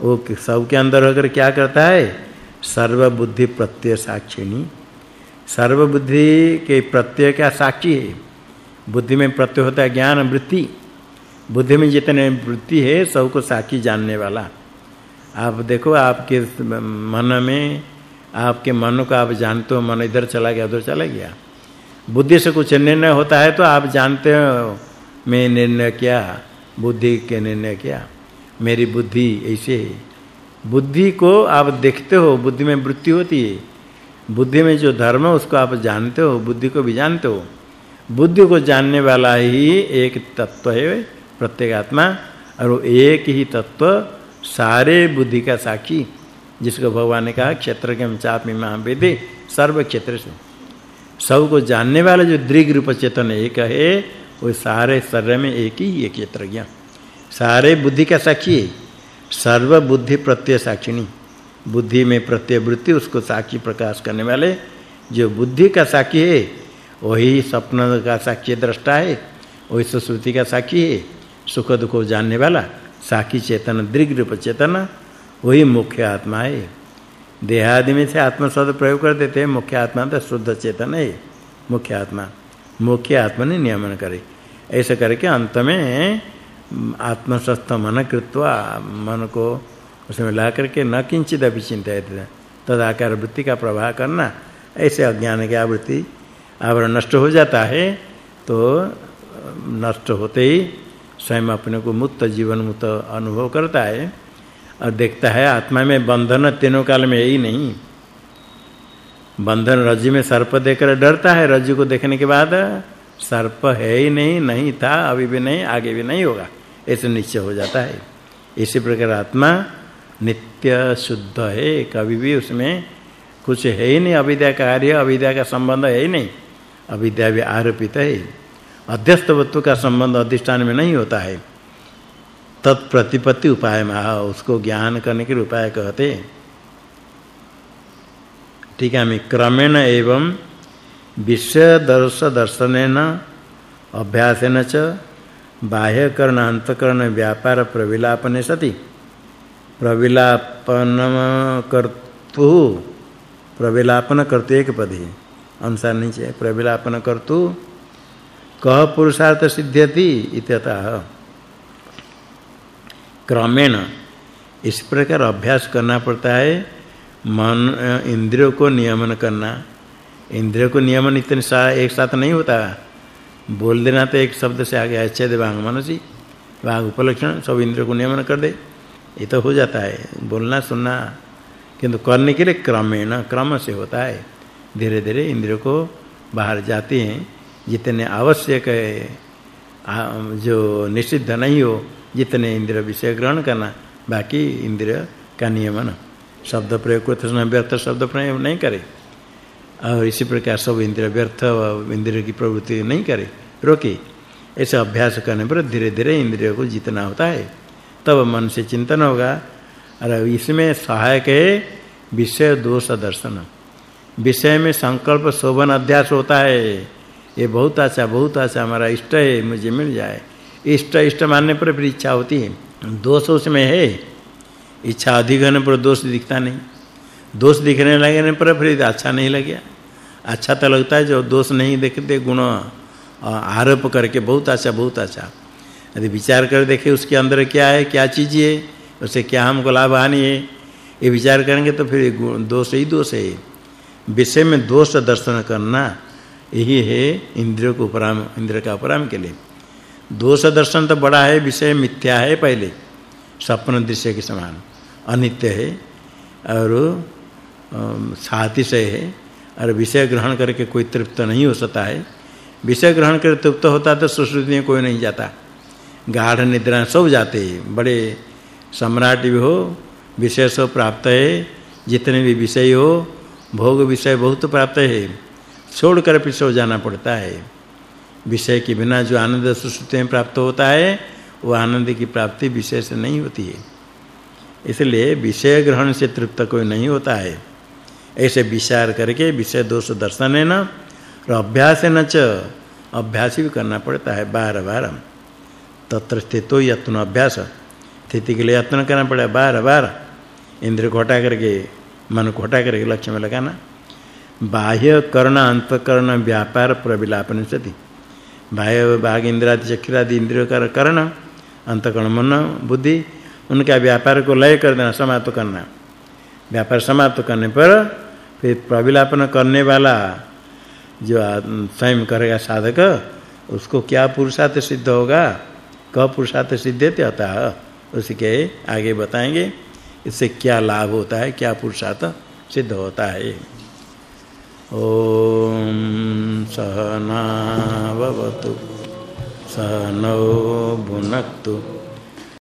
वो सब के अंदर होकर क्या करता है? सर्व बुद्धि प्रत्यय साक्षिणी। सर्व बुद्धि के प्रत्यय का साक्षी है? बुद्धि में प्रत्यय होता है ज्ञान, वृत्ति। बुद्धि में जितने वृत्ति है सबको साक्षी जानने वाला। आप देखो, आपके मन में, आपके मन को आप जानते हो, मन इधर चला गया, उधर चला गया। बुद्धि से कुछ निर्णय होता है तो आप जानते हो, मैं निर्णय किया, बुद्धि के निर्णय किया। मेरी बुद्धि ऐसे है। बुद्धि को आप देखते हो, बुद्धि में वृत्ति होती है। बुद्धि में जो धर्म है, उसको आप जानते हो, बुद्धि को भी जानते हो। बुद्धि को जानने वाला ही एक तत्व है, प्रत्येक आत्मा, और एक ही तत्व सारे बुद्धि का साक्षी, जिसको भगवान ने कहा, क्षेत्र के चाप में महावेदे सर्व क्षेत्र से। सबको जानने वाला जो दृग रूप चेतन एक है, वो सारे शरीर में एक ही एक क्षेत्रज्ञ सारे बुद्धि का साक्षी है। सर्व बुद्धि प्रत्यय साक्षिणी। बुद्धि में प्रत्यय वृत्ति, उसको साक्षी प्रकाश करने वाले जो बुद्धि का साक्षी है, वही स्वप्न का साक्षी दृष्टा है, वही सुश्रुति का साक्षी है। सुख दुख को जानने वाला साक्षी चेतन, दृग रूप चेतन, वही मुख्य आत्मा है। देहादि में से आत्मा शब्द प्रयोग कर देते हैं। मुख्य आत्मा तो शुद्ध चेतन है। मुख्य आत्मा। मुख्य आत्मा ने नियमन करे। ऐसे करके अंत में आत्मस्वस्थ मन कृत्वा मन को उसमें ला करके न किंचित अभी चिंतित तदाकार वृत्ति का प्रवाह करना, ऐसे अज्ञान की आवृत्ति, आवरण नष्ट हो जाता है तो नष्ट होते ही स्वयं अपने को मुक्त जीवन मुक्त अनुभव करता है। और देखता है, आत्मा में बंधन तीनों काल में यही नहीं। बंधन रज्जु में सर्प देखकर डरता है रज्जु को देखने के बाद सर्प है ही नहीं नहीं था, अभी भी नहीं, आगे भी नहीं होगा। ऐसे निश्चय हो जाता है। इसी प्रकार आत्मा नित्य शुद्ध है, कभी भी उसमें कुछ है ही नहीं, अविद्या का कार्य, अविद्या का संबंध है ही नहीं, अविद्या भी आरोपित है। अध्यस्त वस्तु का संबंध अधिष्ठान में नहीं होता है। तत्प्रतिपत्ति उपाय में उसको ज्ञान करने के उपाय कहते ठीक है मैं क्रमेण एवं विषय दर्श दर्शनेन अभ्यासेन च बाह्य कर्ण अंतकरण, व्यापार, प्रविलापने सति। प्रविलापन कर्तु प्रविलापन करते एक पद ही अनुसार नीचे प्रविलापन कर्तु कह पुरुषार्थ सिद्ध्यति इत्यतः। क्रमेण। इस प्रकार अभ्यास करना पड़ता है। मन इंद्रियों को नियमन करना। इंद्रियों को नियमन इतने सा, एक साथ नहीं होता। बोल देना तो एक शब्द से आ गया अच्छे वांग मनसी वांग उपलक्षण, सब इंद्रियों को नियमन कर दे। ये तो हो जाता है। बोलना, सुनना। किंतु करने के लिए क्रमेण, क्रम से होता है। धीरे धीरे इंद्रियों को बाहर जाते हैं। जितने आवश्यक है जो निषिद्ध नहीं हो जितने इंद्रिय विषय ग्रहण करना, बाकी इंद्रिय का नियमन। शब्द प्रयोग करते समय व्यर्थ शब्द प्रयोग नहीं करे। और इसी प्रकार सब इंद्रिय व्यर्थ इंद्रिय की प्रवृत्ति नहीं करे। रोके। ऐसे अभ्यास करने पर धीरे धीरे इंद्रियों को जीतना होता है। तब मन से चिंतन होगा। और इसमें सहायक है विषय दोष दर्शन। विषय में संकल्प शोभन अध्यास होता है। ये बहुत अच्छा बहुत अच्छा हमारा इष्ट है, मुझे मिल जाए। इष्ट इष्ट मानने पर फिर इच्छा होती है। दोष उसमें है। इच्छा अधिक होने पर दोष दिखता नहीं। दोष दिखने लगने पर फिर अच्छा नहीं लगे अच्छा तो लगता है जो दोष नहीं देखते, गुण आरोप करके बहुत अच्छा बहुत अच्छा। यदि विचार कर देखे उसके अंदर क्या है, क्या चीज़ है, उसे क्या हमको लाभ हानि है, ये विचार करेंगे तो फिर दोष ही दोष है। विषय में दोष दर्शन करना यही है इंद्रियों को उपराम इंद्र का उपराम के लिए। दोष दर्शन तो बड़ा है, विषय मिथ्या है पहले। स्वप्न दृश्य के समान। अनित्य है, और सातिशय है, और विषय ग्रहण करके कोई तृप्त नहीं हो सकता है। विषय ग्रहण कर तृप्त होता तो सुश्रुति में कोई नहीं जाता। गाढ़ निद्रा सब जाते हैं। बड़े सम्राट भी हो, विषय सब प्राप्त है। जितने भी विषय हो, भोग विषय बहुत प्राप्त है। छोड़कर सो जाना पड़ता है। विषय के बिना जो आनंद सुश्रुति में प्राप्त होता है वो आनंद की प्राप्ति विषय से नहीं होती है। इसलिए विषय ग्रहण से तृप्त कोई नहीं होता है। ऐसे विचार करके विषय दोष दर्शन है न, और अभ्यास न च, अभ्यास भी करना पड़ता है बार बार तत्र स्थितो यत्न अभ्यास। स्थिति के लिए यत्न करना पड़ेगा बार बार इंद्र को हटा करके, मन को हटा करके लक्ष्य में लगाना। बाह्य कर्ण, अंतकरण, व्यापार, प्रविलापन सति बाह्य भाग इंद्रादि चक्षुरादि इंद्रियों का कर्ण अंतकरण मन, बुद्धि, उनका व्यापार को लय कर देना, समाप्त करना। व्यापार समाप्त करने पर फिर प्रविलापन करने वाला जो स्वयं करेगा साधक, उसको क्या पुरुषार्थ सिद्ध होगा? क पुरुषार्थ सिद्धते अतः उसके आगे बताएँगे, इससे क्या लाभ होता है, क्या पुरुषार्थ सिद्ध होता है। ओम सहनावतु सहनौ भुनक्तु।